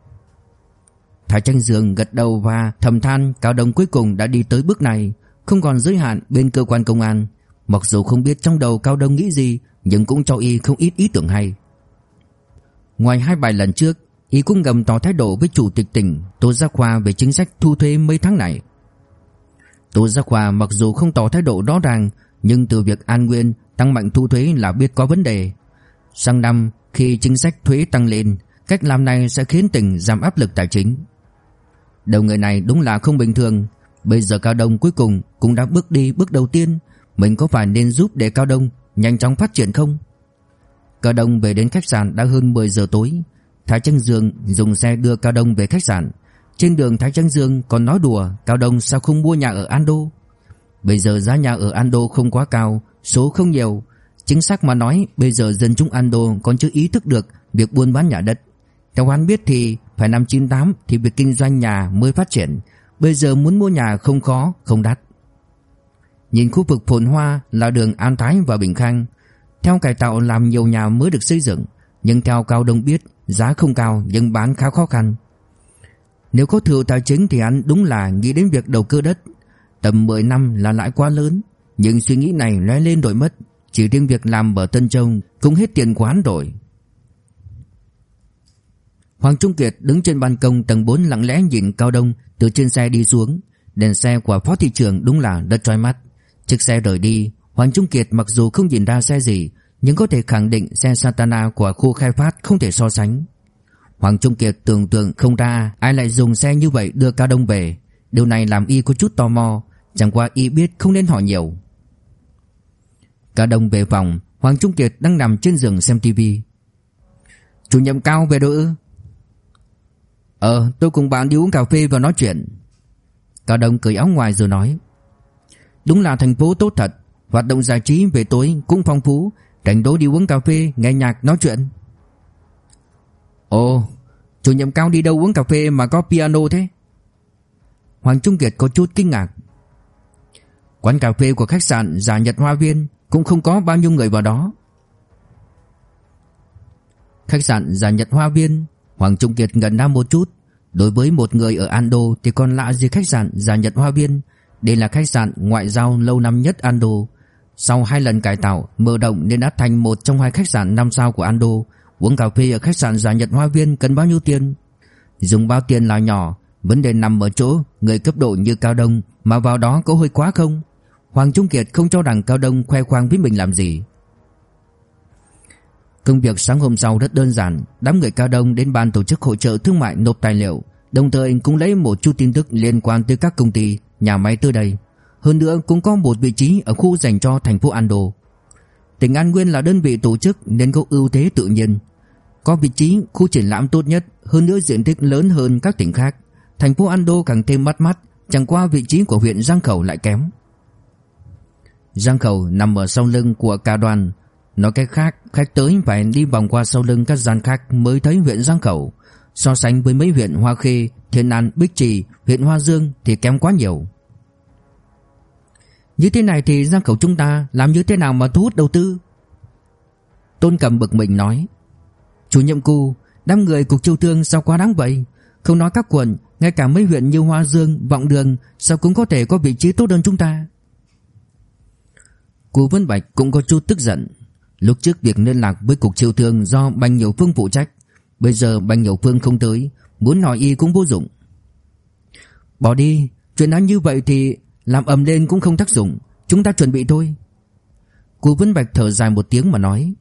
Thái Tranh Dương gật đầu và thầm than Cao Đông cuối cùng đã đi tới bước này, không còn giới hạn bên cơ quan công an. Mặc dù không biết trong đầu Cao Đông nghĩ gì, nhưng cũng cho y không ít ý tưởng hay. Ngoài hai bài lần trước, y cũng ngầm tỏ thái độ với chủ tịch tỉnh Tô Gia Khoa về chính sách thu thuế mấy tháng này. Tô Gia Khoa mặc dù không tỏ thái độ rõ ràng nhưng từ việc An Nguyên tăng mạnh thu thuế là biết có vấn đề. Sang năm khi chính sách thuế tăng lên, cách làm này sẽ khiến tỉnh giảm áp lực tài chính. Đầu người này đúng là không bình thường. Bây giờ Cao Đông cuối cùng cũng đã bước đi bước đầu tiên. Mình có phải nên giúp để Cao Đông nhanh chóng phát triển không? Cao Đông về đến khách sạn đã hơn 10 giờ tối. Thái Trăng Dương dùng xe đưa Cao Đông về khách sạn. Trên đường Thái Trăng Dương còn nói đùa Cao Đông sao không mua nhà ở Ando. Bây giờ giá nhà ở Ando không quá cao, số không nhiều. Chính xác mà nói, bây giờ dân chúng Ando còn chưa ý thức được việc buôn bán nhà đất. Theo hắn biết thì phải năm 98 thì việc kinh doanh nhà mới phát triển. Bây giờ muốn mua nhà không khó, không đắt. Nhìn khu vực phồn hoa là đường An Thái và Bình Khang. Theo cải tạo làm nhiều nhà mới được xây dựng. Nhưng theo Cao Đông biết, giá không cao nhưng bán khá khó khăn. Nếu có thừa tài chính thì anh đúng là nghĩ đến việc đầu cơ đất Tầm 10 năm là lãi quá lớn Nhưng suy nghĩ này lóe lên đổi mất Chỉ riêng việc làm ở Tân Châu Cũng hết tiền quán đổi Hoàng Trung Kiệt đứng trên ban công tầng 4 lặng lẽ nhìn Cao Đông từ trên xe đi xuống. Đèn xe của phó thị trưởng đúng là rất trói mắt. Chiếc xe rời đi, Hoàng Trung Kiệt mặc dù không nhìn ra xe gì, nhưng có thể khẳng định xe Santana của khu khai phát không thể so sánh. Hoàng Trung Kiệt tưởng tượng không ra ai lại dùng xe như vậy đưa Cao Đông về. Điều này làm y có chút tò mò, Chẳng qua y biết không nên hỏi nhiều. Cao đông về phòng Hoàng Trung Kiệt đang nằm trên giường xem tivi Chủ nhiệm cao về đâu ư? Ờ tôi cùng bạn đi uống cà phê và nói chuyện. Cao Đông cởi áo ngoài rồi nói. Đúng là thành phố tốt thật. Hoạt động giải trí về tối cũng phong phú Rảnh tối đi uống cà phê nghe nhạc nói chuyện Ồ Chủ nhiệm cao đi đâu uống cà phê mà có piano thế Hoàng Trung Kiệt có chút kinh ngạc Quán cà phê của khách sạn Giả Nhật Hoa Viên cũng không có bao nhiêu người vào đó. Khách sạn Giả Nhật Hoa Viên, Hoàng Trung Kiệt ngẩn ra một chút. Đối với một người ở Ando thì còn lạ gì khách sạn Giả Nhật Hoa Viên. Đây là khách sạn ngoại giao lâu năm nhất Ando. Sau hai lần cải tạo, mở rộng nên đã thành một trong hai khách sạn năm sao của Ando. Uống cà phê ở khách sạn Giả Nhật Hoa Viên cần bao nhiêu tiền? Dùng bao tiền là nhỏ, vấn đề nằm ở chỗ người cấp độ như Cao Đông mà vào đó có hơi quá không? Hoàng Trung Kiệt không cho rằng Cao Đông khoe khoang với mình làm gì. Công việc sáng hôm sau rất đơn giản, đám người Cao Đông đến ban tổ chức hội trợ thương mại nộp tài liệu, đồng thời cũng lấy một chút tin tức liên quan tới các công ty, nhà máy tới đây. Hơn nữa cũng có một vị trí ở khu dành cho thành phố Ando. Tỉnh An Nguyên là đơn vị tổ chức nên có ưu thế tự nhiên. Có vị trí khu triển lãm tốt nhất, hơn nữa diện tích lớn hơn các tỉnh khác. Thành phố Ando càng thêm bắt mắt, chẳng qua vị trí của huyện Giang Khẩu lại kém. Giang khẩu nằm ở sau lưng của cả đoàn Nói cách khác khách tới phải đi vòng qua sau lưng các gian khác mới thấy huyện Giang khẩu So sánh với mấy huyện Hoa Khê, Thiên An, Bích Trì, huyện Hoa Dương thì kém quá nhiều như thế này thì Giang khẩu chúng ta làm như thế nào mà thu hút đầu tư? Tôn cầm bực mình nói. Chủ nhiệm cu Đám người cục châu thương sao quá đáng vậy? Không nói các quận Ngay cả mấy huyện như Hoa Dương, Vọng Đường Sao cũng có thể có vị trí tốt hơn chúng ta? Cô Vân Bạch cũng có chút tức giận. Lúc trước việc liên lạc với cục chiêu thương do Bành Nhiều Phương phụ trách Bây giờ Bành Nhiều Phương không tới Muốn hỏi y cũng vô dụng. Bỏ đi Chuyện đã như vậy thì làm ầm lên cũng không tác dụng. Chúng ta chuẩn bị thôi. Cô Vân Bạch thở dài một tiếng mà nói.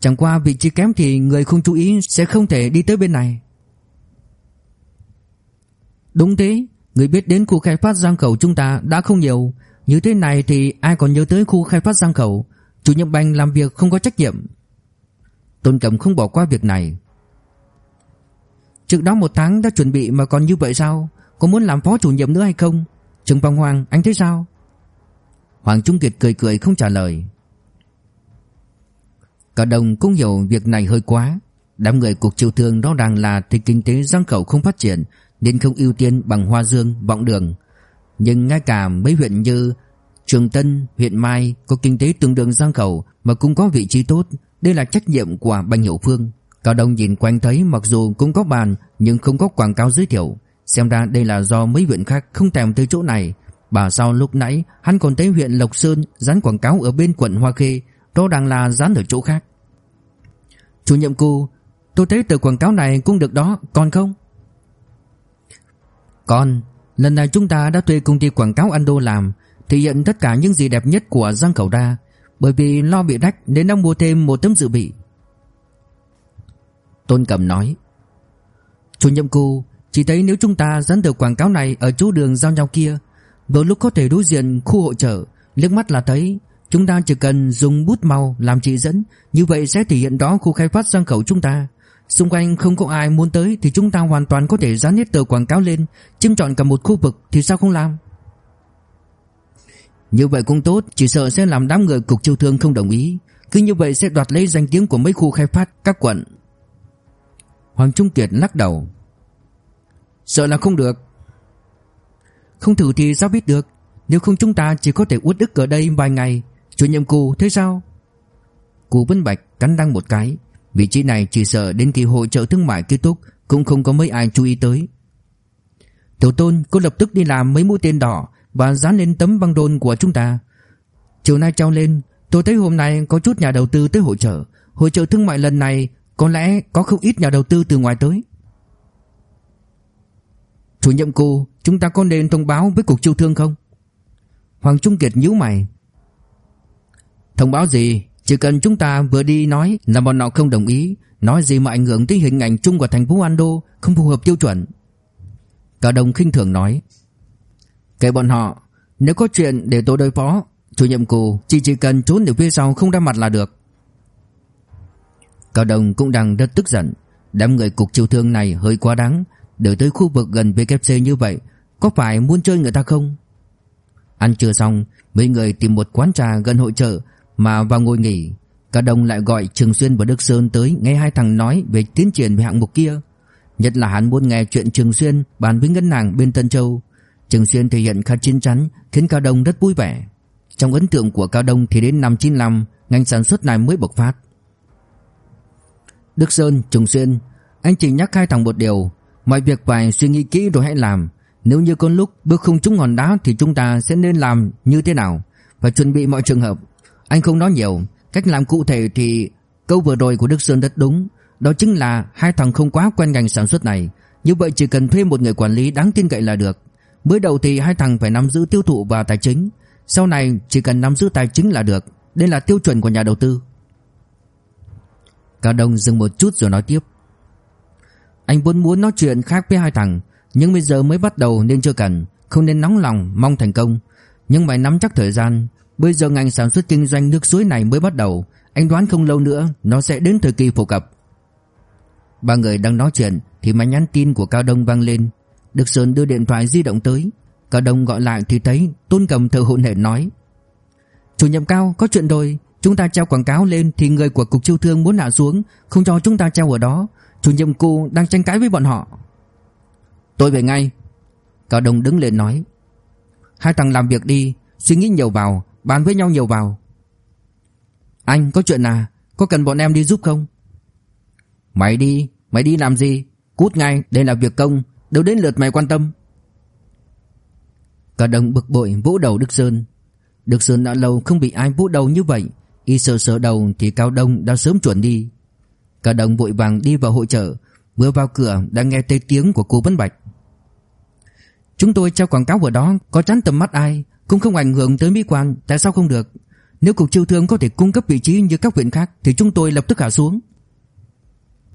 Chẳng qua vị trí kém thì người không chú ý sẽ không thể đi tới bên này. Đúng thế. Người biết đến khu khai phát giang khẩu chúng ta đã không nhiều. Như thế này thì ai còn nhớ tới khu khai phát giang khẩu? Chủ nhiệm bành làm việc không có trách nhiệm. Tôn Cẩm không bỏ qua việc này. Trước đó một tháng đã chuẩn bị mà còn như vậy sao? Có muốn làm phó chủ nhiệm nữa hay không? Trừng Bằng Hoàng anh thấy sao? Hoàng Trung Kiệt cười cười không trả lời. Cả đồng cũng hiểu việc này hơi quá. Đám người cuộc triều thương đó ràng là Thì kinh tế giang khẩu không phát triển Nên không ưu tiên bằng Hoa Dương, Vọng Đường. Nhưng ngay cả mấy huyện như Trường Tân, huyện Mai Có kinh tế tương đương giang khẩu Mà cũng có vị trí tốt Đây là trách nhiệm của Bành Hiểu Phương. Cao Đông nhìn quanh thấy mặc dù cũng có bàn Nhưng không có quảng cáo giới thiệu. Xem ra đây là do mấy huyện khác không thèm tới chỗ này. Bảo sau lúc nãy, hắn còn thấy huyện Lộc Sơn dán quảng cáo ở bên quận Hoa Khê Đó đang là dán ở chỗ khác. Chủ nhiệm cô, Tôi thấy tờ quảng cáo này cũng được đó, Còn không? Còn, Lần này chúng ta đã thuê công ty quảng cáo Ando làm, Thể hiện tất cả những gì đẹp nhất của Giang Khẩu Đa, Bởi vì lo bị rách Nên đang mua thêm một tấm dự bị. Tôn Cẩm nói, Chủ nhiệm cô chỉ thấy nếu chúng ta dán tờ quảng cáo này Ở chỗ đường giao nhau kia Vừa lúc có thể đối diện khu hội trợ liếc mắt là thấy, Chúng ta chỉ cần dùng bút màu làm chỉ dẫn, Như vậy sẽ thể hiện đó khu khai phát sang khẩu chúng ta. Xung quanh không có ai muốn tới Thì chúng ta hoàn toàn có thể dán hết tờ quảng cáo lên, Chiếm trọn cả một khu vực Thì sao không làm? Như vậy cũng tốt, Chỉ sợ sẽ làm đám người cục chiêu thương không đồng ý. Cứ như vậy sẽ đoạt lấy danh tiếng của mấy khu khai phát Các quận. Hoàng Trung Kiệt lắc đầu. Sợ là không được. Không thử thì sao biết được? Nếu không chúng ta chỉ có thể uất ức ở đây vài ngày, Chủ nhiệm cụ thế sao? Cụ Vân Bạch cắn răng một cái. Vị trí này chỉ sợ đến kỳ hội trợ thương mại kết thúc Cũng không có mấy ai chú ý tới. Tiểu tôn, cô lập tức đi làm mấy mũi tên đỏ Và dán lên tấm băng đôn của chúng ta. Chiều nay trao lên, Tôi thấy hôm nay có chút nhà đầu tư tới hội trợ. Hội trợ thương mại lần này Có lẽ có không ít nhà đầu tư từ ngoài tới. Chủ nhiệm cô Chúng ta có nên thông báo với cục chiêu thương không? Hoàng Trung Kiệt nhíu mày. Thông báo gì? Chỉ cần chúng ta vừa đi nói là bọn họ không đồng ý, Nói gì mà ảnh hưởng tới hình ảnh chung của thành phố Ando Không phù hợp tiêu chuẩn. Cả đồng khinh thường nói. Kể bọn họ, Nếu có chuyện để tôi đối phó Chủ nhiệm cô chỉ chỉ cần trốn ở phía sau không ra mặt là được. Cao Đồng cũng đang rất tức giận, Đám người cục chiêu thương này hơi quá đáng Đợi tới khu vực gần VKC như vậy Có phải muốn chơi người ta không? Ăn trưa xong Mấy người tìm một quán trà gần hội trợ Mà vào ngồi nghỉ. Cả đồng lại gọi Trường Xuyên và Đức Sơn tới Nghe hai thằng nói về tiến triển về hạng mục kia. Nhất là hắn muốn nghe chuyện Trường Xuyên Bàn với ngân hàng bên Tân Châu. Trường Xuyên thể hiện khá chín chắn Khiến Cao Đông rất vui vẻ. Trong ấn tượng của Cao Đông thì đến năm 95 Ngành sản xuất này mới bộc phát. Đức Sơn, Trường Xuyên Anh chỉ nhắc hai thằng một điều. Mọi việc phải suy nghĩ kỹ rồi hãy làm. Nếu như có lúc bước không trúng hòn đá Thì chúng ta sẽ nên làm như thế nào và chuẩn bị mọi trường hợp. Anh không nói nhiều. Cách làm cụ thể thì câu vừa rồi của Đức Sơn rất đúng. Đó chính là hai thằng không quá quen ngành sản xuất này. Như vậy chỉ cần thuê một người quản lý đáng tin cậy là được. Mới đầu thì hai thằng phải nắm giữ tiêu thụ và tài chính. Sau này chỉ cần nắm giữ tài chính là được. Đây là tiêu chuẩn của nhà đầu tư. Cao Đông dừng một chút rồi nói tiếp anh vốn muốn nói chuyện khác với hai thằng, Nhưng bây giờ mới bắt đầu nên chưa cần, Không nên nóng lòng, mong thành công. Nhưng phải nắm chắc thời gian, Bây giờ ngành sản xuất kinh doanh nước suối này mới bắt đầu. Anh đoán không lâu nữa, Nó sẽ đến thời kỳ phổ cập. Ba người đang nói chuyện Thì máy nhắn tin của Cao Đông vang lên. Được Sơn đưa điện thoại di động tới. Cao Đông gọi lại thì thấy Tôn cầm thờ hụn hển nói, Chủ nhiệm Cao, có chuyện rồi. Chúng ta treo quảng cáo lên thì người của cục chiêu thương muốn hạ xuống, Không cho chúng ta treo ở đó. Chủ nhiệm cô đang tranh cãi với bọn họ. Tôi về ngay. Cao Đông đứng lên nói. Hai thằng làm việc đi, Suy nghĩ nhiều vào, Bàn với nhau nhiều vào. Anh, có chuyện à? Có cần bọn em đi giúp không? Mày đi Mày đi làm gì? Cút ngay, Đây là việc công. Đâu đến lượt mày quan tâm. Cao Đông bực bội vỗ đầu Đức Sơn. Đức Sơn đã lâu không bị ai vỗ đầu như vậy. Y sờ sờ đầu thì Cao Đông đã sớm chuẩn đi. Cả đồng vội vàng đi vào hội trợ Vừa vào cửa, đã nghe thấy tiếng của cô Vân Bạch. Chúng tôi treo quảng cáo ở đó, Có chắn tầm mắt ai, Cũng không ảnh hưởng tới mỹ quan, Tại sao không được? Nếu cục chiêu thương có thể cung cấp vị trí như các huyện khác, Thì chúng tôi lập tức hạ xuống.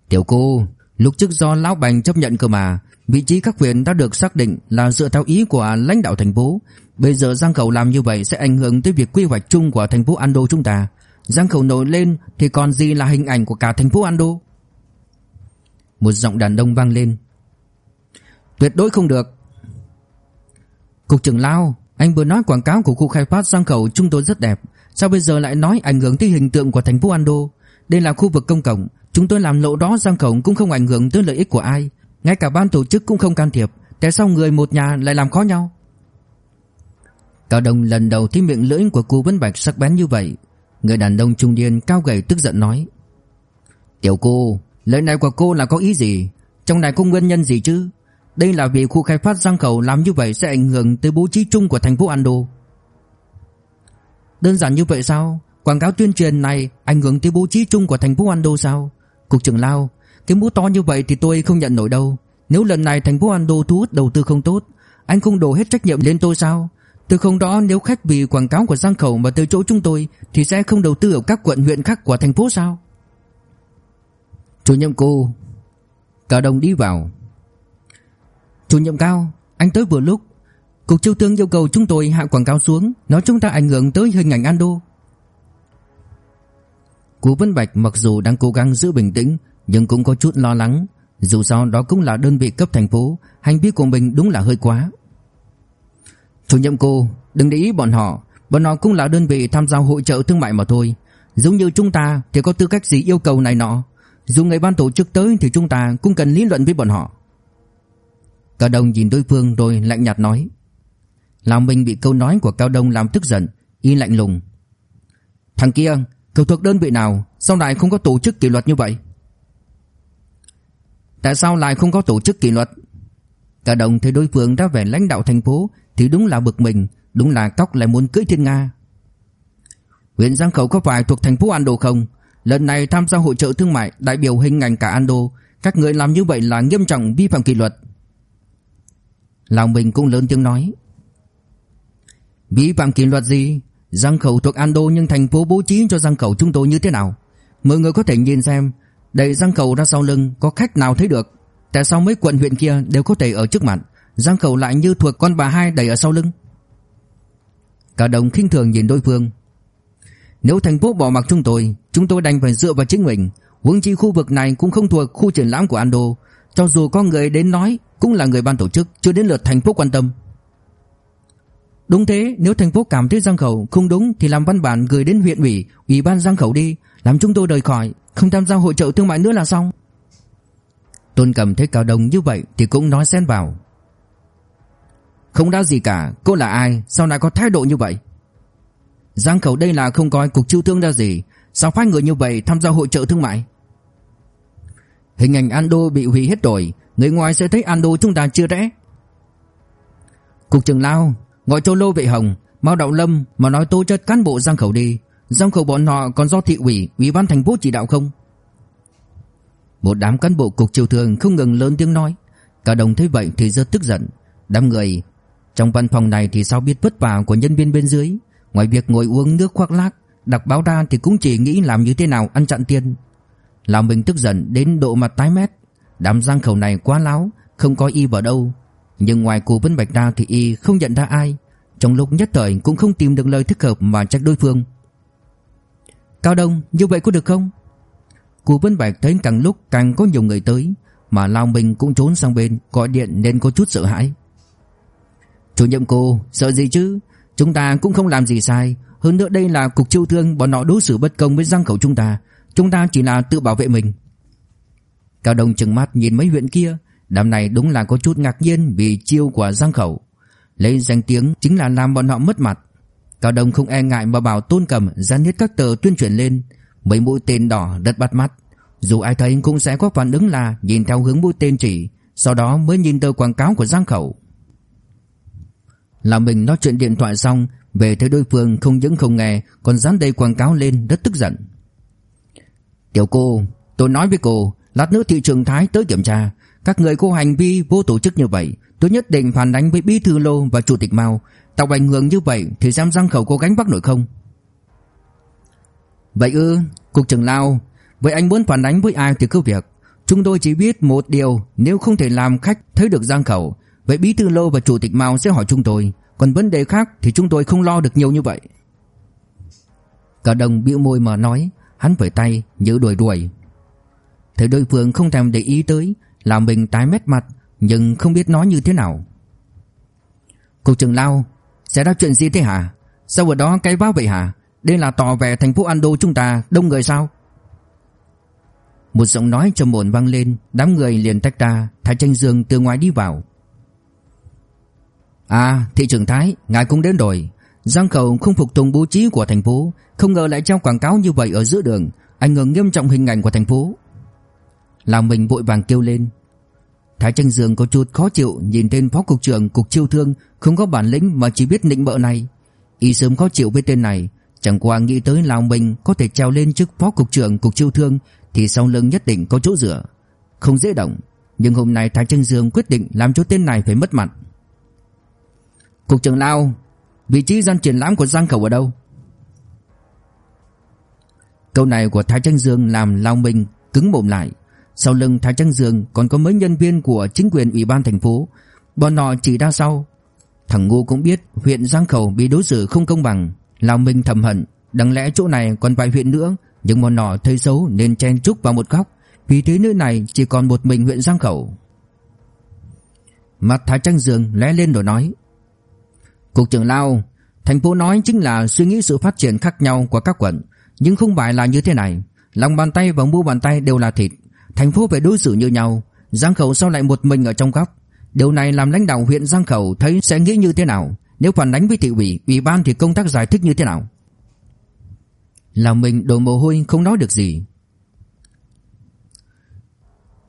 Tiểu cô, Lúc trước do Lão Bành chấp nhận cơ mà, Vị trí các huyện đã được xác định là dựa theo ý của lãnh đạo thành phố. Bây giờ Giang Khẩu làm như vậy sẽ ảnh hưởng tới việc quy hoạch chung của thành phố Ando chúng ta. Giang Khẩu nổi lên thì còn gì là hình ảnh của cả thành phố Ando Một giọng đàn ông vang lên. Tuyệt đối không được. Cục trưởng Lao, Anh vừa nói quảng cáo của khu khai phát Giang Khẩu chúng tôi rất đẹp. Sao bây giờ lại nói ảnh hưởng tới hình tượng của thành phố Ando Đây là khu vực công cộng. Chúng tôi làm lộ đó, Giang Khẩu cũng không ảnh hưởng tới lợi ích của ai. Ngay cả ban tổ chức cũng không can thiệp. Tại sao người một nhà lại làm khó nhau? Cao đồng lần đầu thấy miệng lưỡi của cô Vân Bạch sắc bén như vậy. Người đàn ông trung niên cao gầy tức giận nói, Tiểu cô, Lời này của cô là có ý gì? Trong này có nguyên nhân gì chứ? Đây là vì khu khai phát Giang Khẩu làm như vậy Sẽ ảnh hưởng tới bố trí chung của thành phố Ando Đơn giản như vậy sao? Quảng cáo tuyên truyền này ảnh hưởng tới bố trí chung của thành phố Ando sao? Cục trưởng Lao, Cái mũ to như vậy thì tôi không nhận nổi đâu. Nếu lần này thành phố Ando thu hút đầu tư không tốt, Anh không đổ hết trách nhiệm lên tôi sao? Từ không đó nếu khách vì quảng cáo của Giang Khẩu mà tới chỗ chúng tôi Thì sẽ không đầu tư ở các quận, huyện khác của thành phố sao? Chủ nhiệm cô, Cả đồng đi vào. Chủ nhiệm cao, Anh tới vừa lúc. Cục chiêu tương yêu cầu chúng tôi hạ quảng cáo xuống, Nói chúng ta ảnh hưởng tới hình ảnh Ando. Cú Vân Bạch mặc dù đang cố gắng giữ bình tĩnh, Nhưng cũng có chút lo lắng. Dù sao đó cũng là đơn vị cấp thành phố, Hành vi của mình đúng là hơi quá. Chủ nhiệm cô, Đừng để ý bọn họ. Bọn họ cũng là đơn vị tham gia hội trợ thương mại mà thôi. Giống như chúng ta thì có tư cách gì yêu cầu này nọ? Dù người ban tổ chức tới Thì chúng ta cũng cần lý luận với bọn họ. Cao Đông nhìn đối phương rồi lạnh nhạt nói. Làm mình bị câu nói của Cao Đông làm tức giận, Y lạnh lùng. Thằng kia, Cậu thuộc đơn vị nào? Sao lại không có tổ chức kỷ luật như vậy? Tại sao lại không có tổ chức kỷ luật? Cả đồng thấy đối phương đã về lãnh đạo thành phố thì đúng là bực mình, Đúng là cóc lại muốn cưới thiên Nga. Huyện Giang Khẩu có phải thuộc thành phố Ando không? Lần này tham gia hội trợ thương mại Đại biểu hình ngành cả Ando Các người làm như vậy là nghiêm trọng vi phạm kỷ luật. Lão mình cũng lớn tiếng nói. Vi phạm kỷ luật gì? Giang khẩu thuộc Ando nhưng thành phố bố trí cho giang khẩu chúng tôi như thế nào? Mọi người có thể nhìn xem. Đẩy giang khẩu ra sau lưng, có khách nào thấy được? Tại sao mấy quận huyện kia đều có thể ở trước mặt? Giang khẩu lại như thuộc con bà hai đẩy ở sau lưng. Cả đồng khinh thường nhìn đối phương. Nếu thành phố bỏ mặc chúng tôi Chúng tôi đành phải dựa vào chính mình. Huống chi khu vực này cũng không thuộc khu triển lãm của Ando. Cho dù có người đến nói Cũng là người ban tổ chức Chưa đến lượt thành phố quan tâm. Đúng thế, nếu thành phố cảm thấy Giang Khẩu không đúng thì làm văn bản gửi đến huyện ủy, ủy ban Giang Khẩu đi, làm chúng tôi rời khỏi, không tham gia hội trợ thương mại nữa là xong. Tôn Cầm thấy Cao đồng như vậy thì cũng nói xen vào. Không đã gì cả, cô là ai, sao lại có thái độ như vậy? Giang Khẩu đây là không coi cục chiêu thương ra gì, sao phái người như vậy tham gia hội trợ thương mại? Hình ảnh Ando bị hủy hết rồi, người ngoài sẽ thấy Ando chúng ta chưa rẽ. Cục trưởng Lao, Gọi cho Lô Vệ Hồng, Mao Đạo Lâm mà nói tố chất cán bộ Giang Khẩu đi, Giang Khẩu bọn họ còn do thị ủy, ủy ban thành phố chỉ đạo không? Một đám cán bộ cục triều thường không ngừng lớn tiếng nói, cả đồng thấy vậy thì rất tức giận, đám người trong văn phòng này thì sao biết vất vả của nhân viên bên dưới, ngoài việc ngồi uống nước khoác lác, đọc báo ra thì cũng chỉ nghĩ làm như thế nào ăn chặn tiền. Làm mình tức giận đến độ mặt tái mét, đám Giang Khẩu này quá láo, không có y vào đâu, nhưng ngoài cô Vân Bạch ra thì y không nhận ra ai. Trong lúc nhất thời cũng không tìm được lời thích hợp mà trách đối phương. Cao Đông như vậy có được không? Cô Vân Bạch thấy càng lúc càng có nhiều người tới Mà Lao Minh cũng trốn sang bên Gọi điện nên có chút sợ hãi. Chủ nhiệm cô Sợ gì chứ Chúng ta cũng không làm gì sai Hơn nữa đây là cục chiêu thương Bọn họ đối xử bất công với răng khẩu chúng ta Chúng ta chỉ là tự bảo vệ mình Cao Đông trừng mắt nhìn mấy huyện kia Đám này đúng là có chút ngạc nhiên vì chiêu của Giang Khẩu. Lấy danh tiếng chính là làm bọn họ mất mặt. Cao Đông không e ngại mà bảo Tôn Cầm dán hết các tờ tuyên truyền lên. Mấy mũi tên đỏ rất bắt mắt. Dù ai thấy cũng sẽ có phản ứng là nhìn theo hướng mũi tên chỉ, sau đó mới nhìn tờ quảng cáo của Giang Khẩu. Là mình nói chuyện điện thoại xong, về thấy đối phương không những không nghe, còn dán đầy quảng cáo lên rất tức giận. Tiểu cô, tôi nói với cô, lát nữa thị trường Thái tới kiểm tra, các người có hành vi vô tổ chức như vậy Tôi nhất định phản ánh với Bí Thư Lô và Chủ tịch Mao. Tạo ảnh hưởng như vậy Thì giam răng khẩu cô gánh bắt nổi không? Vậy ư Cục trưởng Lao Vậy anh muốn phản ánh với ai thì cứ việc. Chúng tôi chỉ biết một điều Nếu không thể làm khách thấy được giang khẩu Vậy Bí Thư Lô và Chủ tịch Mao sẽ hỏi chúng tôi. Còn vấn đề khác thì chúng tôi không lo được nhiều như vậy. Cả đồng bĩu môi mà nói, Hắn phải tay như đuổi đuổi Thấy đối phương không thèm để ý tới, Làm mình tái mét mặt, Nhưng không biết nói như thế nào. Cục trưởng Lao Sẽ ra chuyện gì thế hả? Sao ở đó cái báo vậy hả? Đây là tỏ vẻ thành phố Ando chúng ta, đông người sao? Một giọng nói trầm ổn vang lên, Đám người liền tách ra Thái Tranh Dương từ ngoài đi vào. À thị trưởng Thái, Ngài cũng đến rồi. Giang khẩu không phục tùng bố trí của thành phố, Không ngờ lại treo quảng cáo như vậy ở giữa đường, Ảnh hưởng nghiêm trọng hình ảnh của thành phố. Làm mình vội vàng kêu lên. Thái Tranh Dương có chút khó chịu Nhìn tên phó cục trưởng cục chiêu thương, Không có bản lĩnh mà chỉ biết nịnh bợ này. Y sớm khó chịu với tên này, Chẳng qua nghĩ tới Lào mình có thể treo lên chức phó cục trưởng cục chiêu thương Thì sau lưng nhất định có chỗ dựa. Không dễ động, Nhưng hôm nay Thái Tranh Dương quyết định làm cho tên này phải mất mặt. Cục trưởng Lao Vị trí gian triển lãm của Giang Khẩu ở đâu? Câu này của Thái trăng Dương làm Lao Minh cứng mồm lại. Sau lưng Thái trăng Dương còn có mấy nhân viên của chính quyền ủy ban thành phố. Bọn họ chỉ ra sau. Thằng ngu cũng biết huyện Giang Khẩu bị đối xử không công bằng. Lao Minh thầm hận. Đáng lẽ chỗ này còn vài huyện nữa, Nhưng bọn họ thấy xấu nên chen chúc vào một góc. Vì thế nơi này chỉ còn một mình huyện Giang Khẩu. Mặt Thái trăng Dương lóe lên rồi nói Cục trưởng Lao, Thành phố nói chính là suy nghĩ sự phát triển khác nhau của các quận, Nhưng không phải là như thế này. Lòng bàn tay và mu bàn tay đều là thịt. Thành phố phải đối xử như nhau. Giang Khẩu sao lại một mình ở trong góc? Điều này làm lãnh đạo huyện Giang Khẩu thấy sẽ nghĩ như thế nào? Nếu phản ánh với thị ủy Ủy ban thì công tác giải thích như thế nào? Là mình đổ mồ hôi, không nói được gì.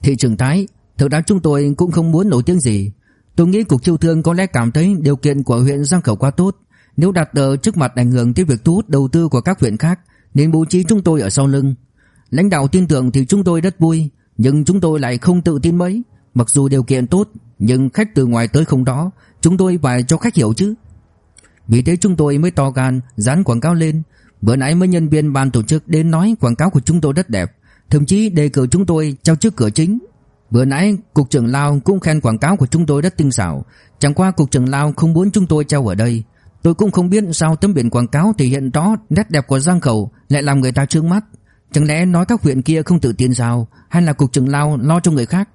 Thị trường Thái, Thực ra chúng tôi cũng không muốn nổi tiếng gì. Tôi nghĩ cục chiêu thương có lẽ cảm thấy điều kiện của huyện Giang Khẩu quá tốt. Nếu đặt ở trước mặt ảnh hưởng tới việc thu hút đầu tư của các huyện khác, Nên bố trí chúng tôi ở sau lưng. Lãnh đạo tin tưởng thì chúng tôi rất vui, Nhưng chúng tôi lại không tự tin mấy. Mặc dù điều kiện tốt, Nhưng khách từ ngoài tới không đó, Chúng tôi phải cho khách hiểu chứ. Vì thế chúng tôi mới to gan, Dán quảng cáo lên. Bữa nãy mấy nhân viên ban tổ chức đến nói quảng cáo của chúng tôi rất đẹp. Thậm chí đề cử chúng tôi trao trước cửa chính. Vừa nãy, cục trưởng Lao cũng khen quảng cáo của chúng tôi rất tinh xảo. Chẳng qua cục trưởng Lao không muốn chúng tôi treo ở đây. Tôi cũng không biết sao tấm biển quảng cáo thể hiện rõ nét đẹp của Giang Khẩu lại làm người ta trướng mắt. Chẳng lẽ nói các huyện kia không tự tin sao? Hay là cục trưởng Lao lo cho người khác?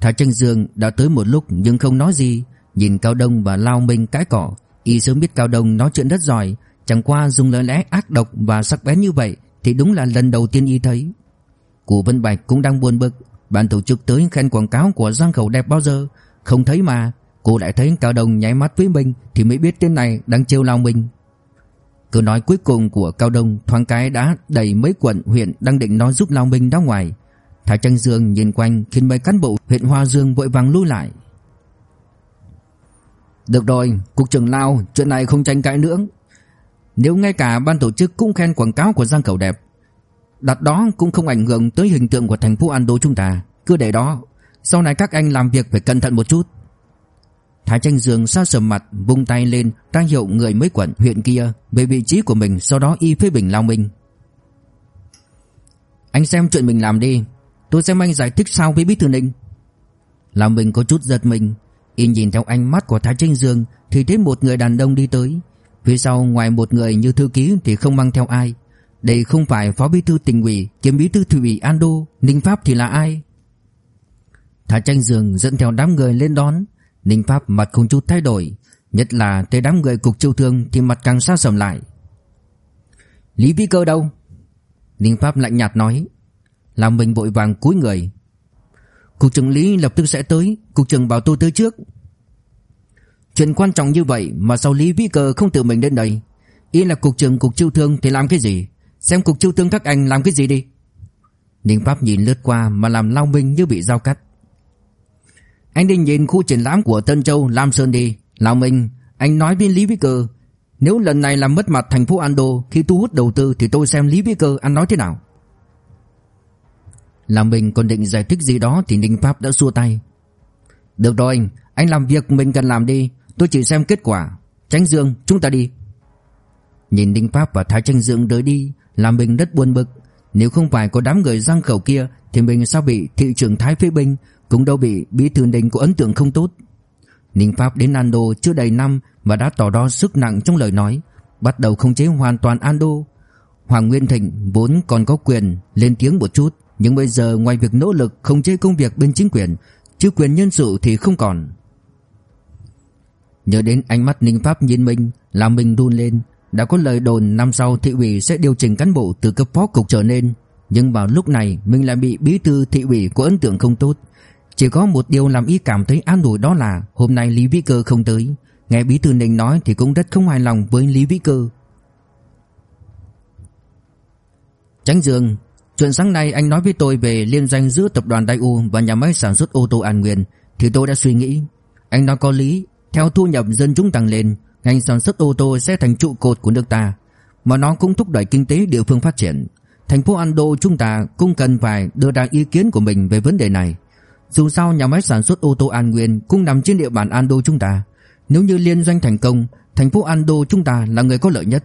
Thái Tranh Dương đã tới một lúc nhưng không nói gì. Nhìn Cao Đông và Lao Minh cái cỏ Y sớm biết Cao Đông nói chuyện rất giỏi. Chẳng qua dùng lời lẽ ác độc và sắc bén như vậy Thì đúng là lần đầu tiên Y thấy. Cụ Vân Bạch cũng đang buồn bực. Ban tổ chức tới khen quảng cáo của Giang Khẩu đẹp bao giờ? Không thấy mà. Cô lại thấy Cao Đông nháy mắt với mình Thì mới biết tên này đang trêu lao mình. Câu nói cuối cùng của Cao Đông Thoáng cái đã đẩy mấy quận huyện Đang định nói giúp Lao Minh ra ngoài. Thái Tranh Dương nhìn quanh, khiến mấy cán bộ huyện Hoa Dương vội vàng lui lại. Được rồi, Cục trưởng Lao, Chuyện này không tranh cãi nữa. Nếu ngay cả ban tổ chức cũng khen quảng cáo của Giang Khẩu đẹp Đặt đó cũng không ảnh hưởng tới hình tượng của thành phố Ando chúng ta. Cứ để đó, Sau này các anh làm việc phải cẩn thận một chút. Thái tranh dương sao sầm mặt, Vung tay lên, ra hiệu người mới quận huyện kia Về vị trí của mình, Sau đó y phê bình Lao Minh. Anh xem chuyện mình làm đi. Tôi xem anh giải thích sao với Bí Thư Ninh. Lao Minh có chút giật mình. Y nhìn theo ánh mắt của Thái Tranh Dương Thì thấy một người đàn ông đi tới. Phía sau ngoài một người như thư ký Thì không mang theo ai đây không phải phó bí thư tỉnh ủy, Kiêm bí thư thủy ủy Ando, Ninh Pháp thì là ai? Thả tranh giường dẫn theo đám người lên đón. Ninh Pháp mặt không chút thay đổi, Nhất là tới đám người cục châu thương Thì mặt càng xa sầm lại. Lý Vĩ Cơ đâu? Ninh Pháp lạnh nhạt nói. Làm mình vội vàng cúi người. Cục trưởng Lý lập tức sẽ tới, Cục trưởng bảo tôi tới trước. Chuyện quan trọng như vậy Mà sao Lý Vĩ Cơ không tự mình đến đây? Y là cục trưởng cục chiêu thương thì làm cái gì? Xem cục chiêu thương các anh làm cái gì đi. Ninh Pháp nhìn lướt qua Mà làm Lao Minh như bị dao cắt. Anh đi nhìn khu triển lãm của Tân Châu, Lam Sơn đi. Lao Minh, Anh nói với Lý Vĩ Cơ, Nếu lần này làm mất mặt thành phố Ando Khi thu hút đầu tư thì tôi xem Lý Vĩ Cơ anh nói thế nào. Lao Minh còn định giải thích gì đó Thì Ninh Pháp đã xua tay. Được rồi, anh anh làm việc mình cần làm đi. Tôi chỉ xem kết quả. Tránh Dương, chúng ta đi. Nhìn Đinh Pháp và Thái Tranh Dương rời đi làm mình rất buồn bực. Nếu không phải có đám người giang khẩu kia, Thì mình sao bị thị trưởng Thái phê binh Cũng đâu bị bí thư đình có ấn tượng không tốt? Ninh Pháp đến Ando chưa đầy năm Và đã tỏ đo sức nặng trong lời nói, Bắt đầu khống chế hoàn toàn Ando. Hoàng Nguyên Thịnh vốn còn có quyền lên tiếng một chút, Nhưng bây giờ ngoài việc nỗ lực khống chế công việc bên chính quyền, Chứ quyền nhân sự thì không còn. Nhớ đến ánh mắt Ninh Pháp nhìn mình, Làm mình run lên. Đã có lời đồn năm sau thị ủy sẽ điều chỉnh cán bộ từ cấp phó cục trở lên. Nhưng vào lúc này, mình lại bị bí thư thị ủy có ấn tượng không tốt. Chỉ có một điều làm y cảm thấy an ủi đó là Hôm nay Lý Vĩ Cơ không tới. Nghe bí thư Ninh nói thì cũng rất không hài lòng với Lý Vĩ Cơ. Tránh Dương, Chuyện sáng nay anh nói với tôi về liên danh giữa tập đoàn Daewoo và nhà máy sản xuất ô tô An Nguyên Thì tôi đã suy nghĩ. Anh nói có lý, Theo thu nhập dân chúng tăng lên Ngành sản xuất ô tô sẽ thành trụ cột của nước ta, Mà nó cũng thúc đẩy kinh tế địa phương phát triển. Thành phố Ando chúng ta cũng cần phải đưa ra ý kiến của mình về vấn đề này. Dù sao, nhà máy sản xuất ô tô An Nguyên cũng nằm trên địa bàn Ando chúng ta. Nếu như liên doanh thành công, Thành phố Ando chúng ta là người có lợi nhất.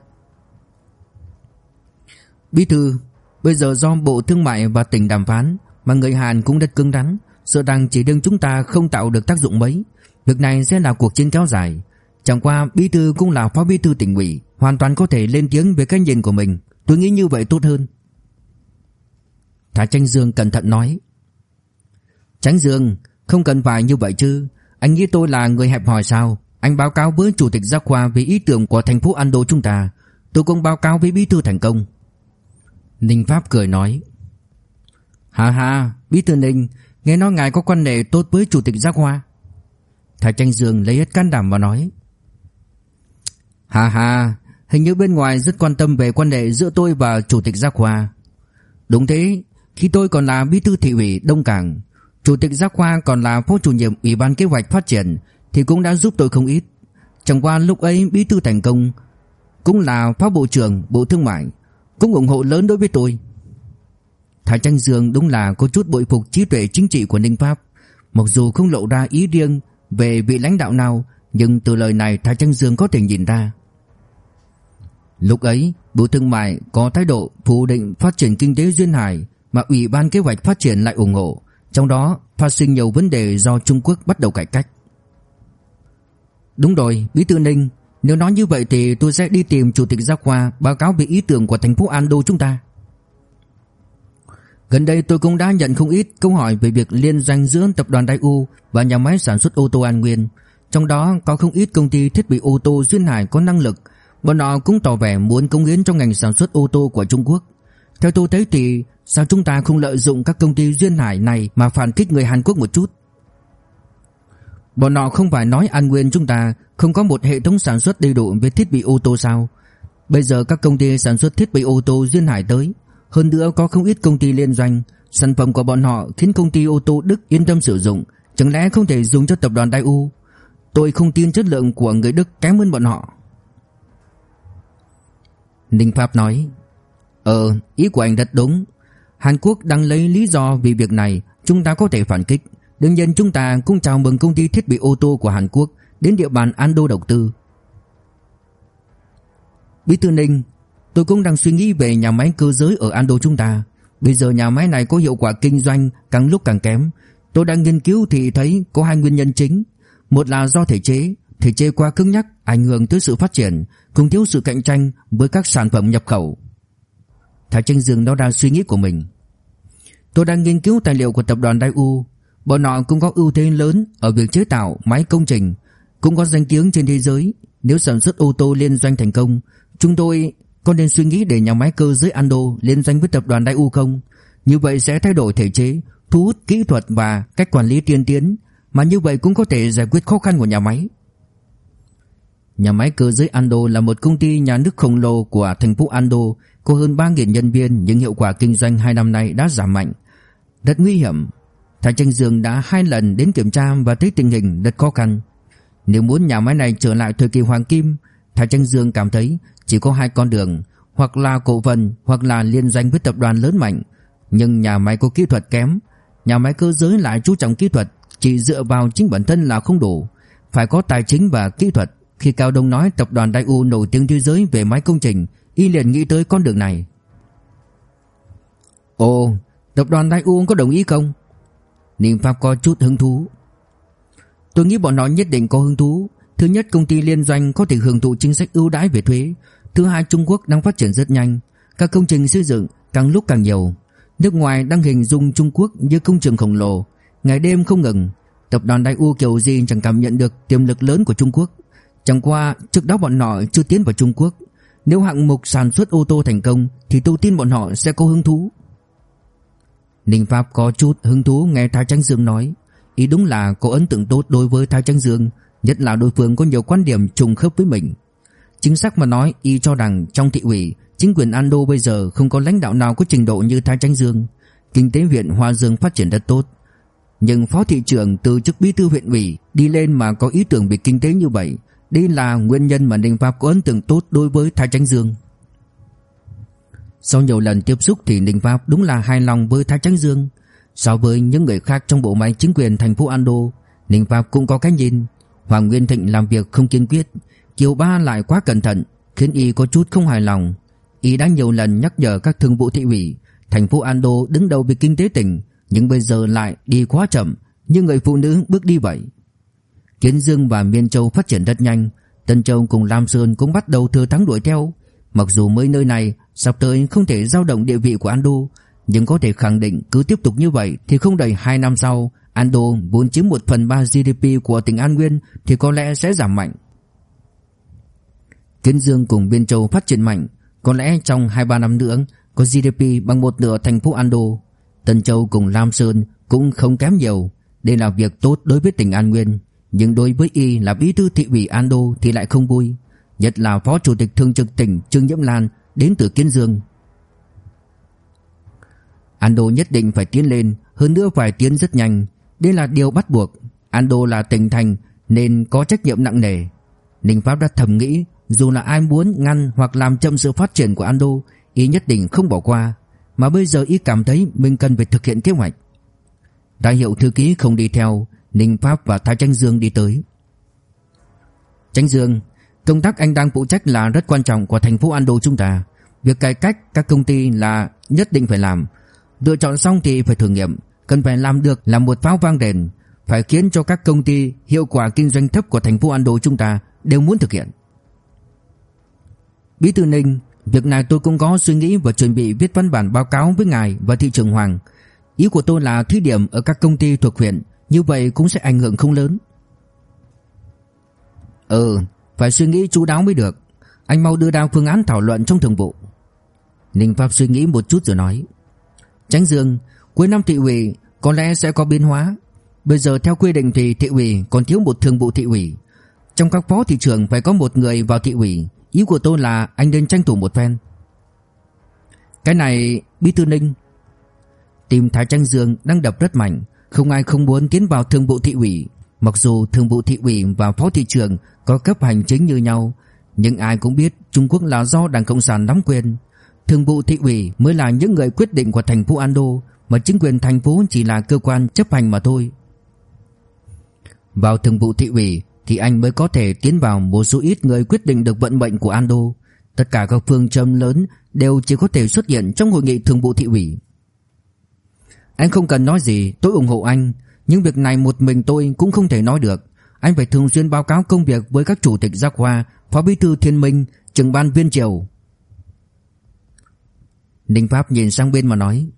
Bí thư, Bây giờ do Bộ Thương mại và tỉnh đàm phán, Mà người Hàn cũng rất cứng rắn, Sợ rằng chỉ đương chúng ta không tạo được tác dụng mấy. Việc này sẽ là cuộc chiến kéo dài. Chẳng qua, bí thư cũng là phó bí thư tỉnh ủy, Hoàn toàn có thể lên tiếng về cái nhìn của mình. Tôi nghĩ như vậy tốt hơn. Thái Tranh Dương cẩn thận nói. Tránh Dương, Không cần phải như vậy chứ. Anh nghĩ tôi là người hẹp hòi sao? Anh báo cáo với chủ tịch giác khoa về ý tưởng của thành phố Ando chúng ta. Tôi cũng báo cáo với bí thư thành công. Ninh Pháp cười nói. Hà hà Bí thư Ninh, Nghe nói ngài có quan hệ tốt với chủ tịch giác hoa Thái Tranh Dương lấy hết can đảm và nói. Hà hà Hình như bên ngoài rất quan tâm về quan hệ giữa tôi và chủ tịch giác Khoa. Đúng thế Khi tôi còn là bí thư thị ủy Đông Cảng Chủ tịch giác Khoa còn là phó chủ nhiệm Ủy ban kế hoạch phát triển Thì cũng đã giúp tôi không ít Chẳng qua lúc ấy bí thư thành công Cũng là phó bộ trưởng Bộ Thương mại cũng ủng hộ lớn đối với tôi. Thái Tranh Dương đúng là có chút bội phục trí tuệ chính trị của Ninh Pháp, mặc dù không lộ ra ý riêng về vị lãnh đạo nào, nhưng từ lời này Thái Tranh Dương có thể nhìn ra. Lúc ấy, Bộ Thương mại có thái độ phủ định phát triển kinh tế duyên hải mà Ủy ban kế hoạch phát triển lại ủng hộ, trong đó phát sinh nhiều vấn đề do Trung Quốc bắt đầu cải cách. Đúng rồi, Bí thư Ninh, nếu nói như vậy thì tôi sẽ đi tìm Chủ tịch Giác Khoa báo cáo về ý tưởng của thành phố an đô chúng ta. Gần đây tôi cũng đã nhận không ít câu hỏi về việc liên doanh giữa tập đoàn đại u và nhà máy sản xuất ô tô An Nguyên. Trong đó có không ít công ty thiết bị ô tô duyên hải có năng lực, bọn họ cũng tỏ vẻ muốn công hiến trong ngành sản xuất ô tô của Trung Quốc. Theo tôi thấy thì sao chúng ta không lợi dụng các công ty duyên hải này mà phản kích người Hàn Quốc một chút? Bọn họ không phải nói An Nguyên chúng ta không có một hệ thống sản xuất đầy đủ về thiết bị ô tô sao? Bây giờ các công ty sản xuất thiết bị ô tô duyên hải tới, hơn nữa có không ít công ty liên doanh, sản phẩm của bọn họ khiến công ty ô tô Đức yên tâm sử dụng, chẳng lẽ không thể dùng cho tập đoàn Daewoo? Tôi không tin chất lượng của người Đức kém hơn bọn họ. Ninh Pháp nói, Ờ, ý của anh rất đúng. Hàn Quốc đang lấy lý do vì việc này, chúng ta có thể phản kích. Đương nhiên chúng ta cũng chào mừng công ty thiết bị ô tô của Hàn Quốc đến địa bàn Ando đầu tư. Bí thư Ninh, tôi cũng đang suy nghĩ về nhà máy cơ giới ở Ando chúng ta. Bây giờ nhà máy này có hiệu quả kinh doanh càng lúc càng kém. Tôi đang nghiên cứu thì thấy có hai nguyên nhân chính. Một là do thể chế, thể chế quá cứng nhắc ảnh hưởng tới sự phát triển, cùng thiếu sự cạnh tranh với các sản phẩm nhập khẩu. Thái Tranh Dương đó đang suy nghĩ của mình. Tôi đang nghiên cứu tài liệu của tập đoàn Daewoo Bọn họ cũng có ưu thế lớn ở việc chế tạo máy công trình, cũng có danh tiếng trên thế giới. Nếu sản xuất ô tô liên doanh thành công, chúng tôi có nên suy nghĩ để nhà máy cơ giới Ando liên doanh với tập đoàn Daewoo không? Như vậy sẽ thay đổi thể chế, thu hút kỹ thuật và cách quản lý tiên tiến, mà như vậy cũng có thể giải quyết khó khăn của nhà máy. Nhà máy cơ giới Ando là một công ty nhà nước khổng lồ của thành phố Ando, có hơn 3.000 nhân viên nhưng hiệu quả kinh doanh hai năm nay đã giảm mạnh. Rất nguy hiểm, Thái Tranh Dương đã hai lần đến kiểm tra và thấy tình hình rất khó khăn. Nếu muốn nhà máy này trở lại thời kỳ hoàng kim, Thái Tranh Dương cảm thấy chỉ có hai con đường, hoặc là cổ phần hoặc là liên doanh với tập đoàn lớn mạnh. Nhưng nhà máy có kỹ thuật kém, nhà máy cơ giới lại chú trọng kỹ thuật, chỉ dựa vào chính bản thân là không đủ, phải có tài chính và kỹ thuật, khi Cao Đông nói tập đoàn Đại U nổi tiếng thế giới về máy công trình, Y liền nghĩ tới con đường này. Ồ, Tập đoàn Đại U có đồng ý không? Ninh Pháp có chút hứng thú. Tôi nghĩ bọn nó nhất định có hứng thú. Thứ nhất, công ty liên doanh có thể hưởng thụ chính sách ưu đãi về thuế. Thứ hai, Trung Quốc đang phát triển rất nhanh. Các công trình xây dựng càng lúc càng nhiều. Nước ngoài đang hình dung Trung Quốc như công trường khổng lồ. Ngày đêm không ngừng. Tập đoàn Đại U kiểu gì chẳng cảm nhận được tiềm lực lớn của Trung Quốc. Chẳng qua, trước đó bọn họ chưa tiến vào Trung Quốc. Nếu hạng mục sản xuất ô tô thành công, Thì tôi tin bọn họ sẽ có hứng thú. Ninh Pháp có chút hứng thú nghe Thái Tránh Dương nói. Ý đúng là có ấn tượng tốt đối với Thái Tránh Dương, Nhất là đối phương có nhiều quan điểm trùng khớp với mình. Chính xác mà nói, Y cho rằng trong thị ủy, Chính quyền Ando bây giờ không có lãnh đạo nào có trình độ như Thái Tránh Dương. Kinh tế huyện Hoa Dương phát triển rất tốt. Nhưng phó thị trưởng từ chức bí thư huyện ủy Đi lên mà có ý tưởng về kinh tế như vậy đây là nguyên nhân mà Ninh Pháp có ấn tượng tốt đối với Thái Tránh Dương. Sau nhiều lần tiếp xúc thì Ninh Pháp đúng là hài lòng với Thái Tránh Dương. So với những người khác trong bộ máy chính quyền thành phố Ando, Ninh Pháp cũng có cái nhìn. Hoàng Nguyên Thịnh làm việc không kiên quyết. Kiều Ba lại quá cẩn thận, Khiến y có chút không hài lòng. Y đã nhiều lần nhắc nhở các thương vụ thị ủy, Thành phố Ando đứng đầu về kinh tế tỉnh, Nhưng bây giờ lại đi quá chậm, Như người phụ nữ bước đi vậy. Kiến Dương và Miên Châu phát triển rất nhanh. Tân Châu cùng Lam Sơn cũng bắt đầu thừa thắng đuổi theo. Mặc dù mới nơi này, Sắp tới không thể giao động địa vị của Ando, Nhưng có thể khẳng định cứ tiếp tục như vậy Thì không đầy 2 năm sau, Ando vốn chiếm 1 phần 3 GDP của tỉnh An Nguyên Thì có lẽ sẽ giảm mạnh. Kiến Dương cùng Biên Châu phát triển mạnh, Có lẽ trong 2-3 năm nữa Có GDP bằng một nửa thành phố Ando. Tân Châu cùng Lam Sơn cũng không kém nhiều. Đây là việc tốt đối với tỉnh An Nguyên. Nhưng đối với y là bí thư thị ủy Ando Thì lại không vui. Nhất là phó chủ tịch thường trực tỉnh Trương Nhiễm Lan Đến từ Kiến Dương. Ando nhất định phải tiến lên, Hơn nữa phải tiến rất nhanh. Đây là điều bắt buộc. Ando là tỉnh thành, nên có trách nhiệm nặng nề. Ninh Pháp đã thầm nghĩ, dù là ai muốn ngăn hoặc làm chậm sự phát triển của Ando, Y nhất định không bỏ qua. Mà bây giờ y cảm thấy mình cần phải thực hiện kế hoạch. Đại hiệu thư ký không đi theo Ninh Pháp và Thái Tranh Dương đi tới. Tranh Dương Công tác anh đang phụ trách là rất quan trọng của thành phố Ando chúng ta. Việc cải cách các công ty là nhất định phải làm. Lựa chọn xong thì phải thử nghiệm Cần phải làm được là một pháo vang đèn Phải khiến cho các công ty hiệu quả kinh doanh thấp của thành phố Ando chúng ta đều muốn thực hiện. Bí thư Ninh, việc này tôi cũng có suy nghĩ và chuẩn bị viết văn bản báo cáo với ngài và thị trưởng Hoàng. Ý của tôi là thí điểm ở các công ty thuộc huyện, như vậy cũng sẽ ảnh hưởng không lớn. Ừ, phải suy nghĩ chú đáo mới được. Anh mau đưa ra phương án thảo luận trong thường vụ. Ninh Pháp suy nghĩ một chút rồi nói. Tránh Dương, cuối năm thị ủy có lẽ sẽ có biến hóa. Bây giờ theo quy định thì thị ủy còn thiếu một thường vụ thị ủy. Trong các phó thị trưởng phải có một người vào thị ủy Ý của tôi là anh nên tranh thủ một phen Cái này Bí thư Ninh Tim Thái Tranh Dương đang đập rất mạnh không ai không muốn tiến vào thường vụ thị ủy Mặc dù thường vụ thị ủy và phó thị trưởng Có cấp hành chính như nhau, Nhưng ai cũng biết Trung Quốc là do Đảng Cộng sản nắm quyền Thường vụ thị ủy mới là những người quyết định của thành phố Ando, Mà chính quyền thành phố chỉ là cơ quan chấp hành mà thôi Vào thường vụ thị ủy thì anh mới có thể tiến vào một số ít người quyết định được vận mệnh của Ando. Tất cả các phương châm lớn đều chỉ có thể xuất hiện trong hội nghị thường vụ thị ủy. Anh không cần nói gì, tôi ủng hộ anh, nhưng việc này một mình tôi cũng không thể nói được. Anh phải thường xuyên báo cáo công việc với các chủ tịch giác khoa, phó bí thư thiên minh, trưởng ban viên triều. Ninh Pháp nhìn sang bên mà nói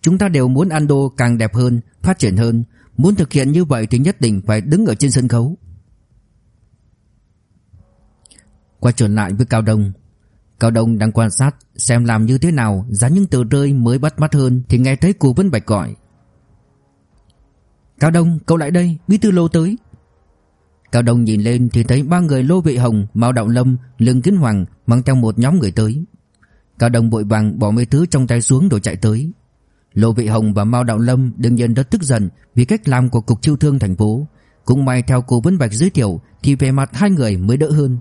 Chúng ta đều muốn Ando càng đẹp hơn, phát triển hơn Muốn thực hiện như vậy thì nhất định phải đứng ở trên sân khấu Quay trở lại với Cao Đông Cao Đông đang quan sát Xem làm như thế nào Dán những tờ rơi mới bắt mắt hơn Thì nghe thấy cô Vân Bạch gọi Cao Đông cậu lại đây Bí thư lô tới Cao Đông nhìn lên thì thấy ba người Lô Vệ Hồng Mao Đạo Lâm Lương Kiến Hoàng Mang theo một nhóm người tới Cao Đông vội vàng bỏ mấy thứ trong tay xuống rồi chạy tới Lô Vị Hồng và Mao Đạo Lâm đương nhiên rất tức giận vì cách làm của cục chiêu thương thành phố. Cũng may theo cô Vân Bạch giới thiệu thì về mặt hai người mới đỡ hơn.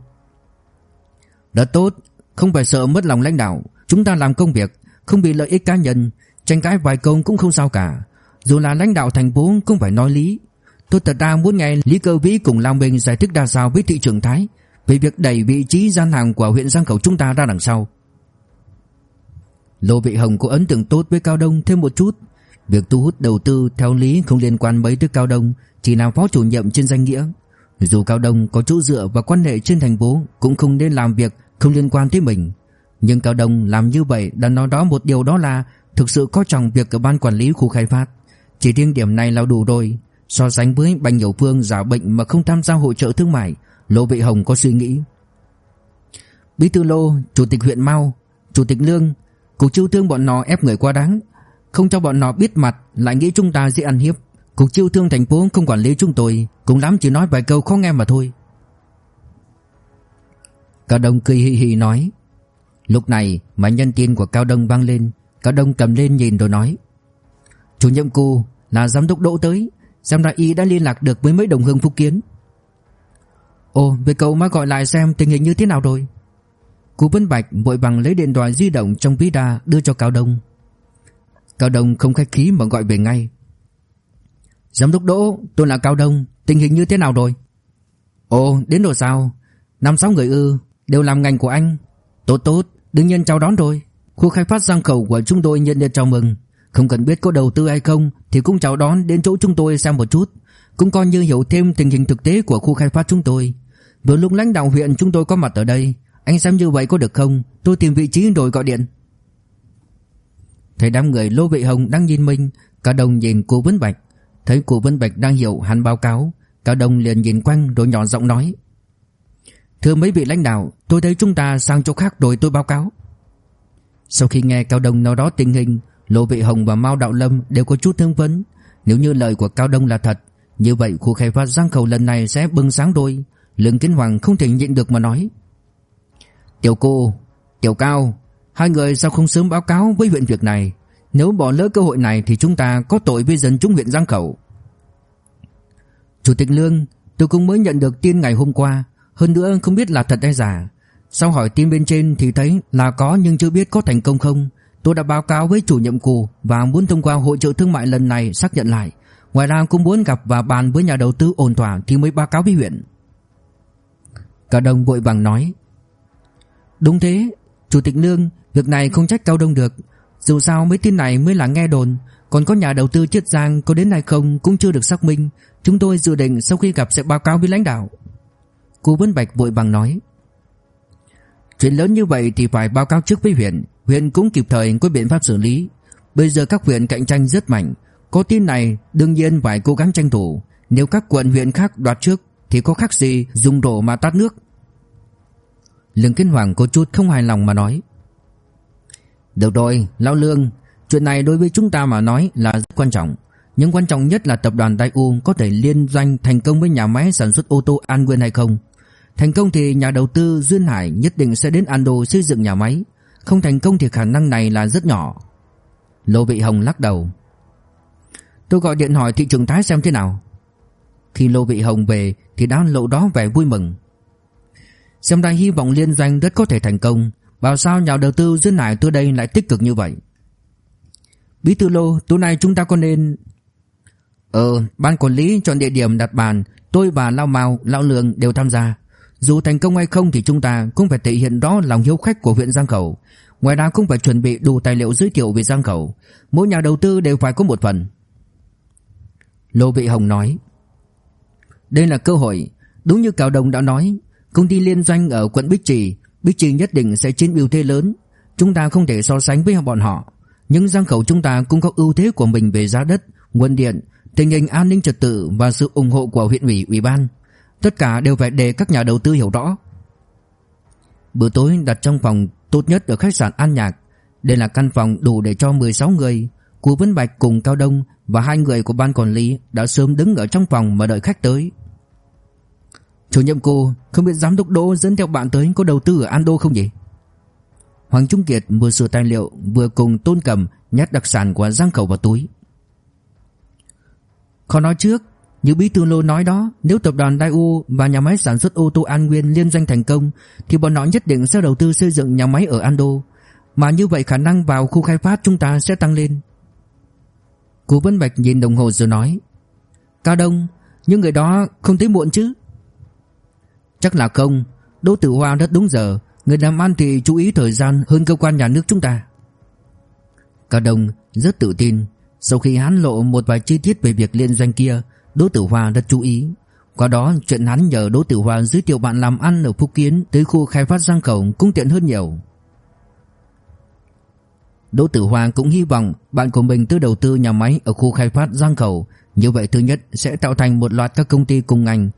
Đã tốt, không phải sợ mất lòng lãnh đạo, chúng ta làm công việc, không bị lợi ích cá nhân, tranh cãi vài câu cũng không sao cả. Dù là lãnh đạo thành phố cũng phải nói lý. Tôi thật ra muốn nghe Lý Cơ Vĩ cùng Lam Bình giải thích ra sao với thị trường Thái về việc đẩy vị trí gian hàng của huyện Giang Khẩu chúng ta ra đằng sau. Lô Vị Hồng có ấn tượng tốt với Cao Đông thêm một chút. Việc thu hút đầu tư theo lý không liên quan mấy tới Cao Đông, chỉ là phó chủ nhiệm trên danh nghĩa. Dù Cao Đông có chỗ dựa và quan hệ trên thành phố cũng không nên làm việc không liên quan tới mình. Nhưng Cao Đông làm như vậy đã nói đó một điều đó là thực sự có trọng việc của ban quản lý khu khai phát. Chỉ riêng điểm này là đủ rồi. So sánh với Bành Nhiều Phương giả bệnh mà không tham gia hội trợ thương mại, Lô Vị Hồng có suy nghĩ. Bí thư Lô, Chủ tịch huyện Mao, Chủ tịch Lương, Cục chiêu thương bọn nó ép người quá đáng, không cho bọn nó biết mặt lại nghĩ chúng ta dễ ăn hiếp. Cục chiêu thương thành phố không quản lý chúng tôi, cũng lắm chỉ nói vài câu khó nghe mà thôi. Cao Đông cười hì hì nói. Lúc này máy nhân tin của Cao Đông vang lên, Cao Đông cầm lên nhìn rồi nói. Chủ nhiệm cô là giám đốc Đỗ tới, xem ra y đã liên lạc được với mấy đồng hương Phúc Kiến. Ồ, về cậu mới gọi lại xem tình hình như thế nào rồi? Cú Vân Bạch vội vàng lấy điện thoại di động trong ví đa đưa cho Cao Đông. Cao Đông không khách khí mà gọi về ngay. Giám đốc Đỗ, tôi là Cao Đông, tình hình như thế nào rồi? Ồ, đến rồi sao? Năm sáu người ư, đều làm ngành của anh. Tốt tốt, đương nhiên chào đón rồi. Khu khai phát giang khẩu của chúng tôi nhận được chào mừng. Không cần biết có đầu tư hay không thì cũng chào đón đến chỗ chúng tôi xem một chút. Cũng coi như hiểu thêm tình hình thực tế của khu khai phát chúng tôi. Vừa lúc lãnh đạo huyện chúng tôi có mặt ở đây, anh xem như vậy có được không? Tôi tìm vị trí rồi gọi điện. Thấy đám người Lô Vệ Hồng đang nhìn mình, cả đồng nhìn cô Vân Bạch. Thấy cô Vân Bạch đang hiểu hắn báo cáo, cả đồng liền nhìn quanh rồi nhỏ giọng nói. Thưa mấy vị lãnh đạo, tôi thấy chúng ta sang chỗ khác rồi tôi báo cáo. Sau khi nghe Cao Đông nói đó tình hình, Lô vị Hồng và Mao Đạo Lâm đều có chút thương vấn. Nếu như lời của Cao Đông là thật, như vậy khu khai phát Giang Khẩu lần này sẽ bừng sáng đôi. Lương Kiến Hoàng không thể nhịn được mà nói. Tiểu cô, Tiểu Cao, hai người sao không sớm báo cáo với huyện việc này? Nếu bỏ lỡ cơ hội này thì chúng ta có tội với dân chúng huyện Giang Khẩu. Chủ tịch Lương, tôi cũng mới nhận được tin ngày hôm qua, hơn nữa không biết là thật hay giả. Sau hỏi tin bên trên thì thấy là có nhưng chưa biết có thành công không. Tôi đã báo cáo với chủ nhiệm cụ và muốn thông qua hội trợ thương mại lần này xác nhận lại. Ngoài ra cũng muốn gặp và bàn với nhà đầu tư ổn thỏa thì mới báo cáo với huyện. Cả đồng vội vàng nói, Đúng thế, Chủ tịch Lương Việc này không trách Cao Đông được Dù sao mấy tin này mới là nghe đồn Còn có nhà đầu tư Chiết Giang có đến hay không Cũng chưa được xác minh Chúng tôi dự định sau khi gặp sẽ báo cáo với lãnh đạo Cô Vân Bạch vội vàng nói, Chuyện lớn như vậy thì phải báo cáo trước với huyện. Huyện cũng kịp thời có biện pháp xử lý. Bây giờ các huyện cạnh tranh rất mạnh. Có tin này, đương nhiên phải cố gắng tranh thủ. Nếu các quận huyện khác đoạt trước, Thì có khác gì dùng đổ mà tát nước? Lương Kiến Hoàng có chút không hài lòng mà nói, Được rồi, Lão Lương, Chuyện này đối với chúng ta mà nói là rất quan trọng. Nhưng quan trọng nhất là tập đoàn Daewoo Có thể liên doanh thành công với nhà máy sản xuất ô tô An Nguyên hay không? Thành công thì nhà đầu tư Duyên Hải Nhất định sẽ đến Ando xây dựng nhà máy. Không thành công thì khả năng này là rất nhỏ. Lô Vị Hồng lắc đầu. Tôi gọi điện hỏi thị trường Thái xem thế nào. Khi Lô Vị Hồng về Thì đã lộ đó vẻ vui mừng. Xem ra hy vọng liên doanh rất có thể thành công. Bảo sao nhà đầu tư Duyên Hải tôi đây lại tích cực như vậy? Bí thư Lô Tối nay chúng ta có nên Ờ Ban quản lý chọn địa điểm đặt bàn. Tôi và Lao Mao, Lão Lương đều tham gia. Dù thành công hay không thì chúng ta cũng phải thể hiện đó lòng hiếu khách của huyện Giang Khẩu. Ngoài ra cũng phải chuẩn bị đủ tài liệu giới thiệu về Giang Khẩu. Mỗi nhà đầu tư đều phải có một phần. Lô Vị Hồng nói Đây là cơ hội. Đúng như Cao Đồng đã nói Công ty liên doanh ở quận Bích Trì Bích Trì nhất định sẽ chiến ưu thế lớn. Chúng ta không thể so sánh với bọn họ. Nhưng Giang Khẩu chúng ta cũng có ưu thế của mình về giá đất, nguồn điện Tình hình an ninh trật tự và sự ủng hộ của huyện ủy, ủy ban. Tất cả đều phải để các nhà đầu tư hiểu rõ. Bữa tối đặt trong phòng tốt nhất ở khách sạn An Nhạc. Đây là căn phòng đủ để cho 16 người Cú Vân Bạch cùng Cao Đông và hai người của ban quản lý đã sớm đứng ở trong phòng mà đợi khách tới. Chủ nhiệm cô Không biết giám đốc Đỗ dẫn theo bạn tới Có đầu tư ở Ando không nhỉ? Hoàng Trung Kiệt vừa sửa tài liệu Vừa cùng Tôn Cầm nhét đặc sản của Giang Khẩu vào túi. Khó nói trước như Bí Thư Lô nói đó, Nếu tập đoàn Daewoo và nhà máy sản xuất ô tô An Nguyên liên doanh thành công, Thì bọn nó nhất định sẽ đầu tư xây dựng nhà máy ở Ando. Mà như vậy khả năng vào khu khai phát chúng ta sẽ tăng lên. Cố Vân Bạch nhìn đồng hồ rồi nói, Cao Đông, những người đó không tới muộn chứ? Chắc là không. Đỗ Tử Hoa rất đúng giờ. Người làm ăn thì chú ý thời gian hơn cơ quan nhà nước chúng ta. Cao Đông rất tự tin. Sau khi hắn lộ một vài chi tiết về việc liên doanh kia Đỗ Tử Hoa rất chú ý. Qua đó, chuyện hắn nhờ Đỗ Tử Hoa giới thiệu bạn làm ăn ở Phúc Kiến Tới khu khai phát Giang Khẩu cũng tiện hơn nhiều. Đỗ Tử Hoa cũng hy vọng bạn của mình tư đầu tư nhà máy ở khu khai phát Giang Khẩu. Như vậy thứ nhất sẽ tạo thành một loạt các công ty cùng ngành,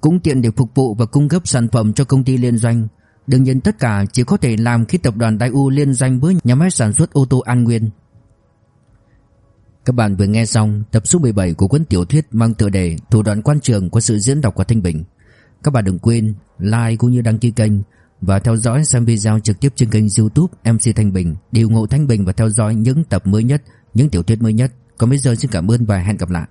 Cũng tiện để phục vụ và cung cấp sản phẩm cho công ty liên doanh. Đương nhiên tất cả chỉ có thể làm khi tập đoàn Đại U liên doanh với nhà máy sản xuất ô tô An Nguyên. Các bạn vừa nghe xong tập số 17 của cuốn tiểu thuyết mang tựa đề Thủ đoạn quan trường của sự diễn đọc của Thanh Bình Các bạn đừng quên like cũng như đăng ký kênh và theo dõi xem video trực tiếp trên kênh youtube MC Thanh Bình để ủng hộ Thanh Bình và theo dõi những tập mới nhất, những tiểu thuyết mới nhất. Còn bây giờ xin cảm ơn và hẹn gặp lại.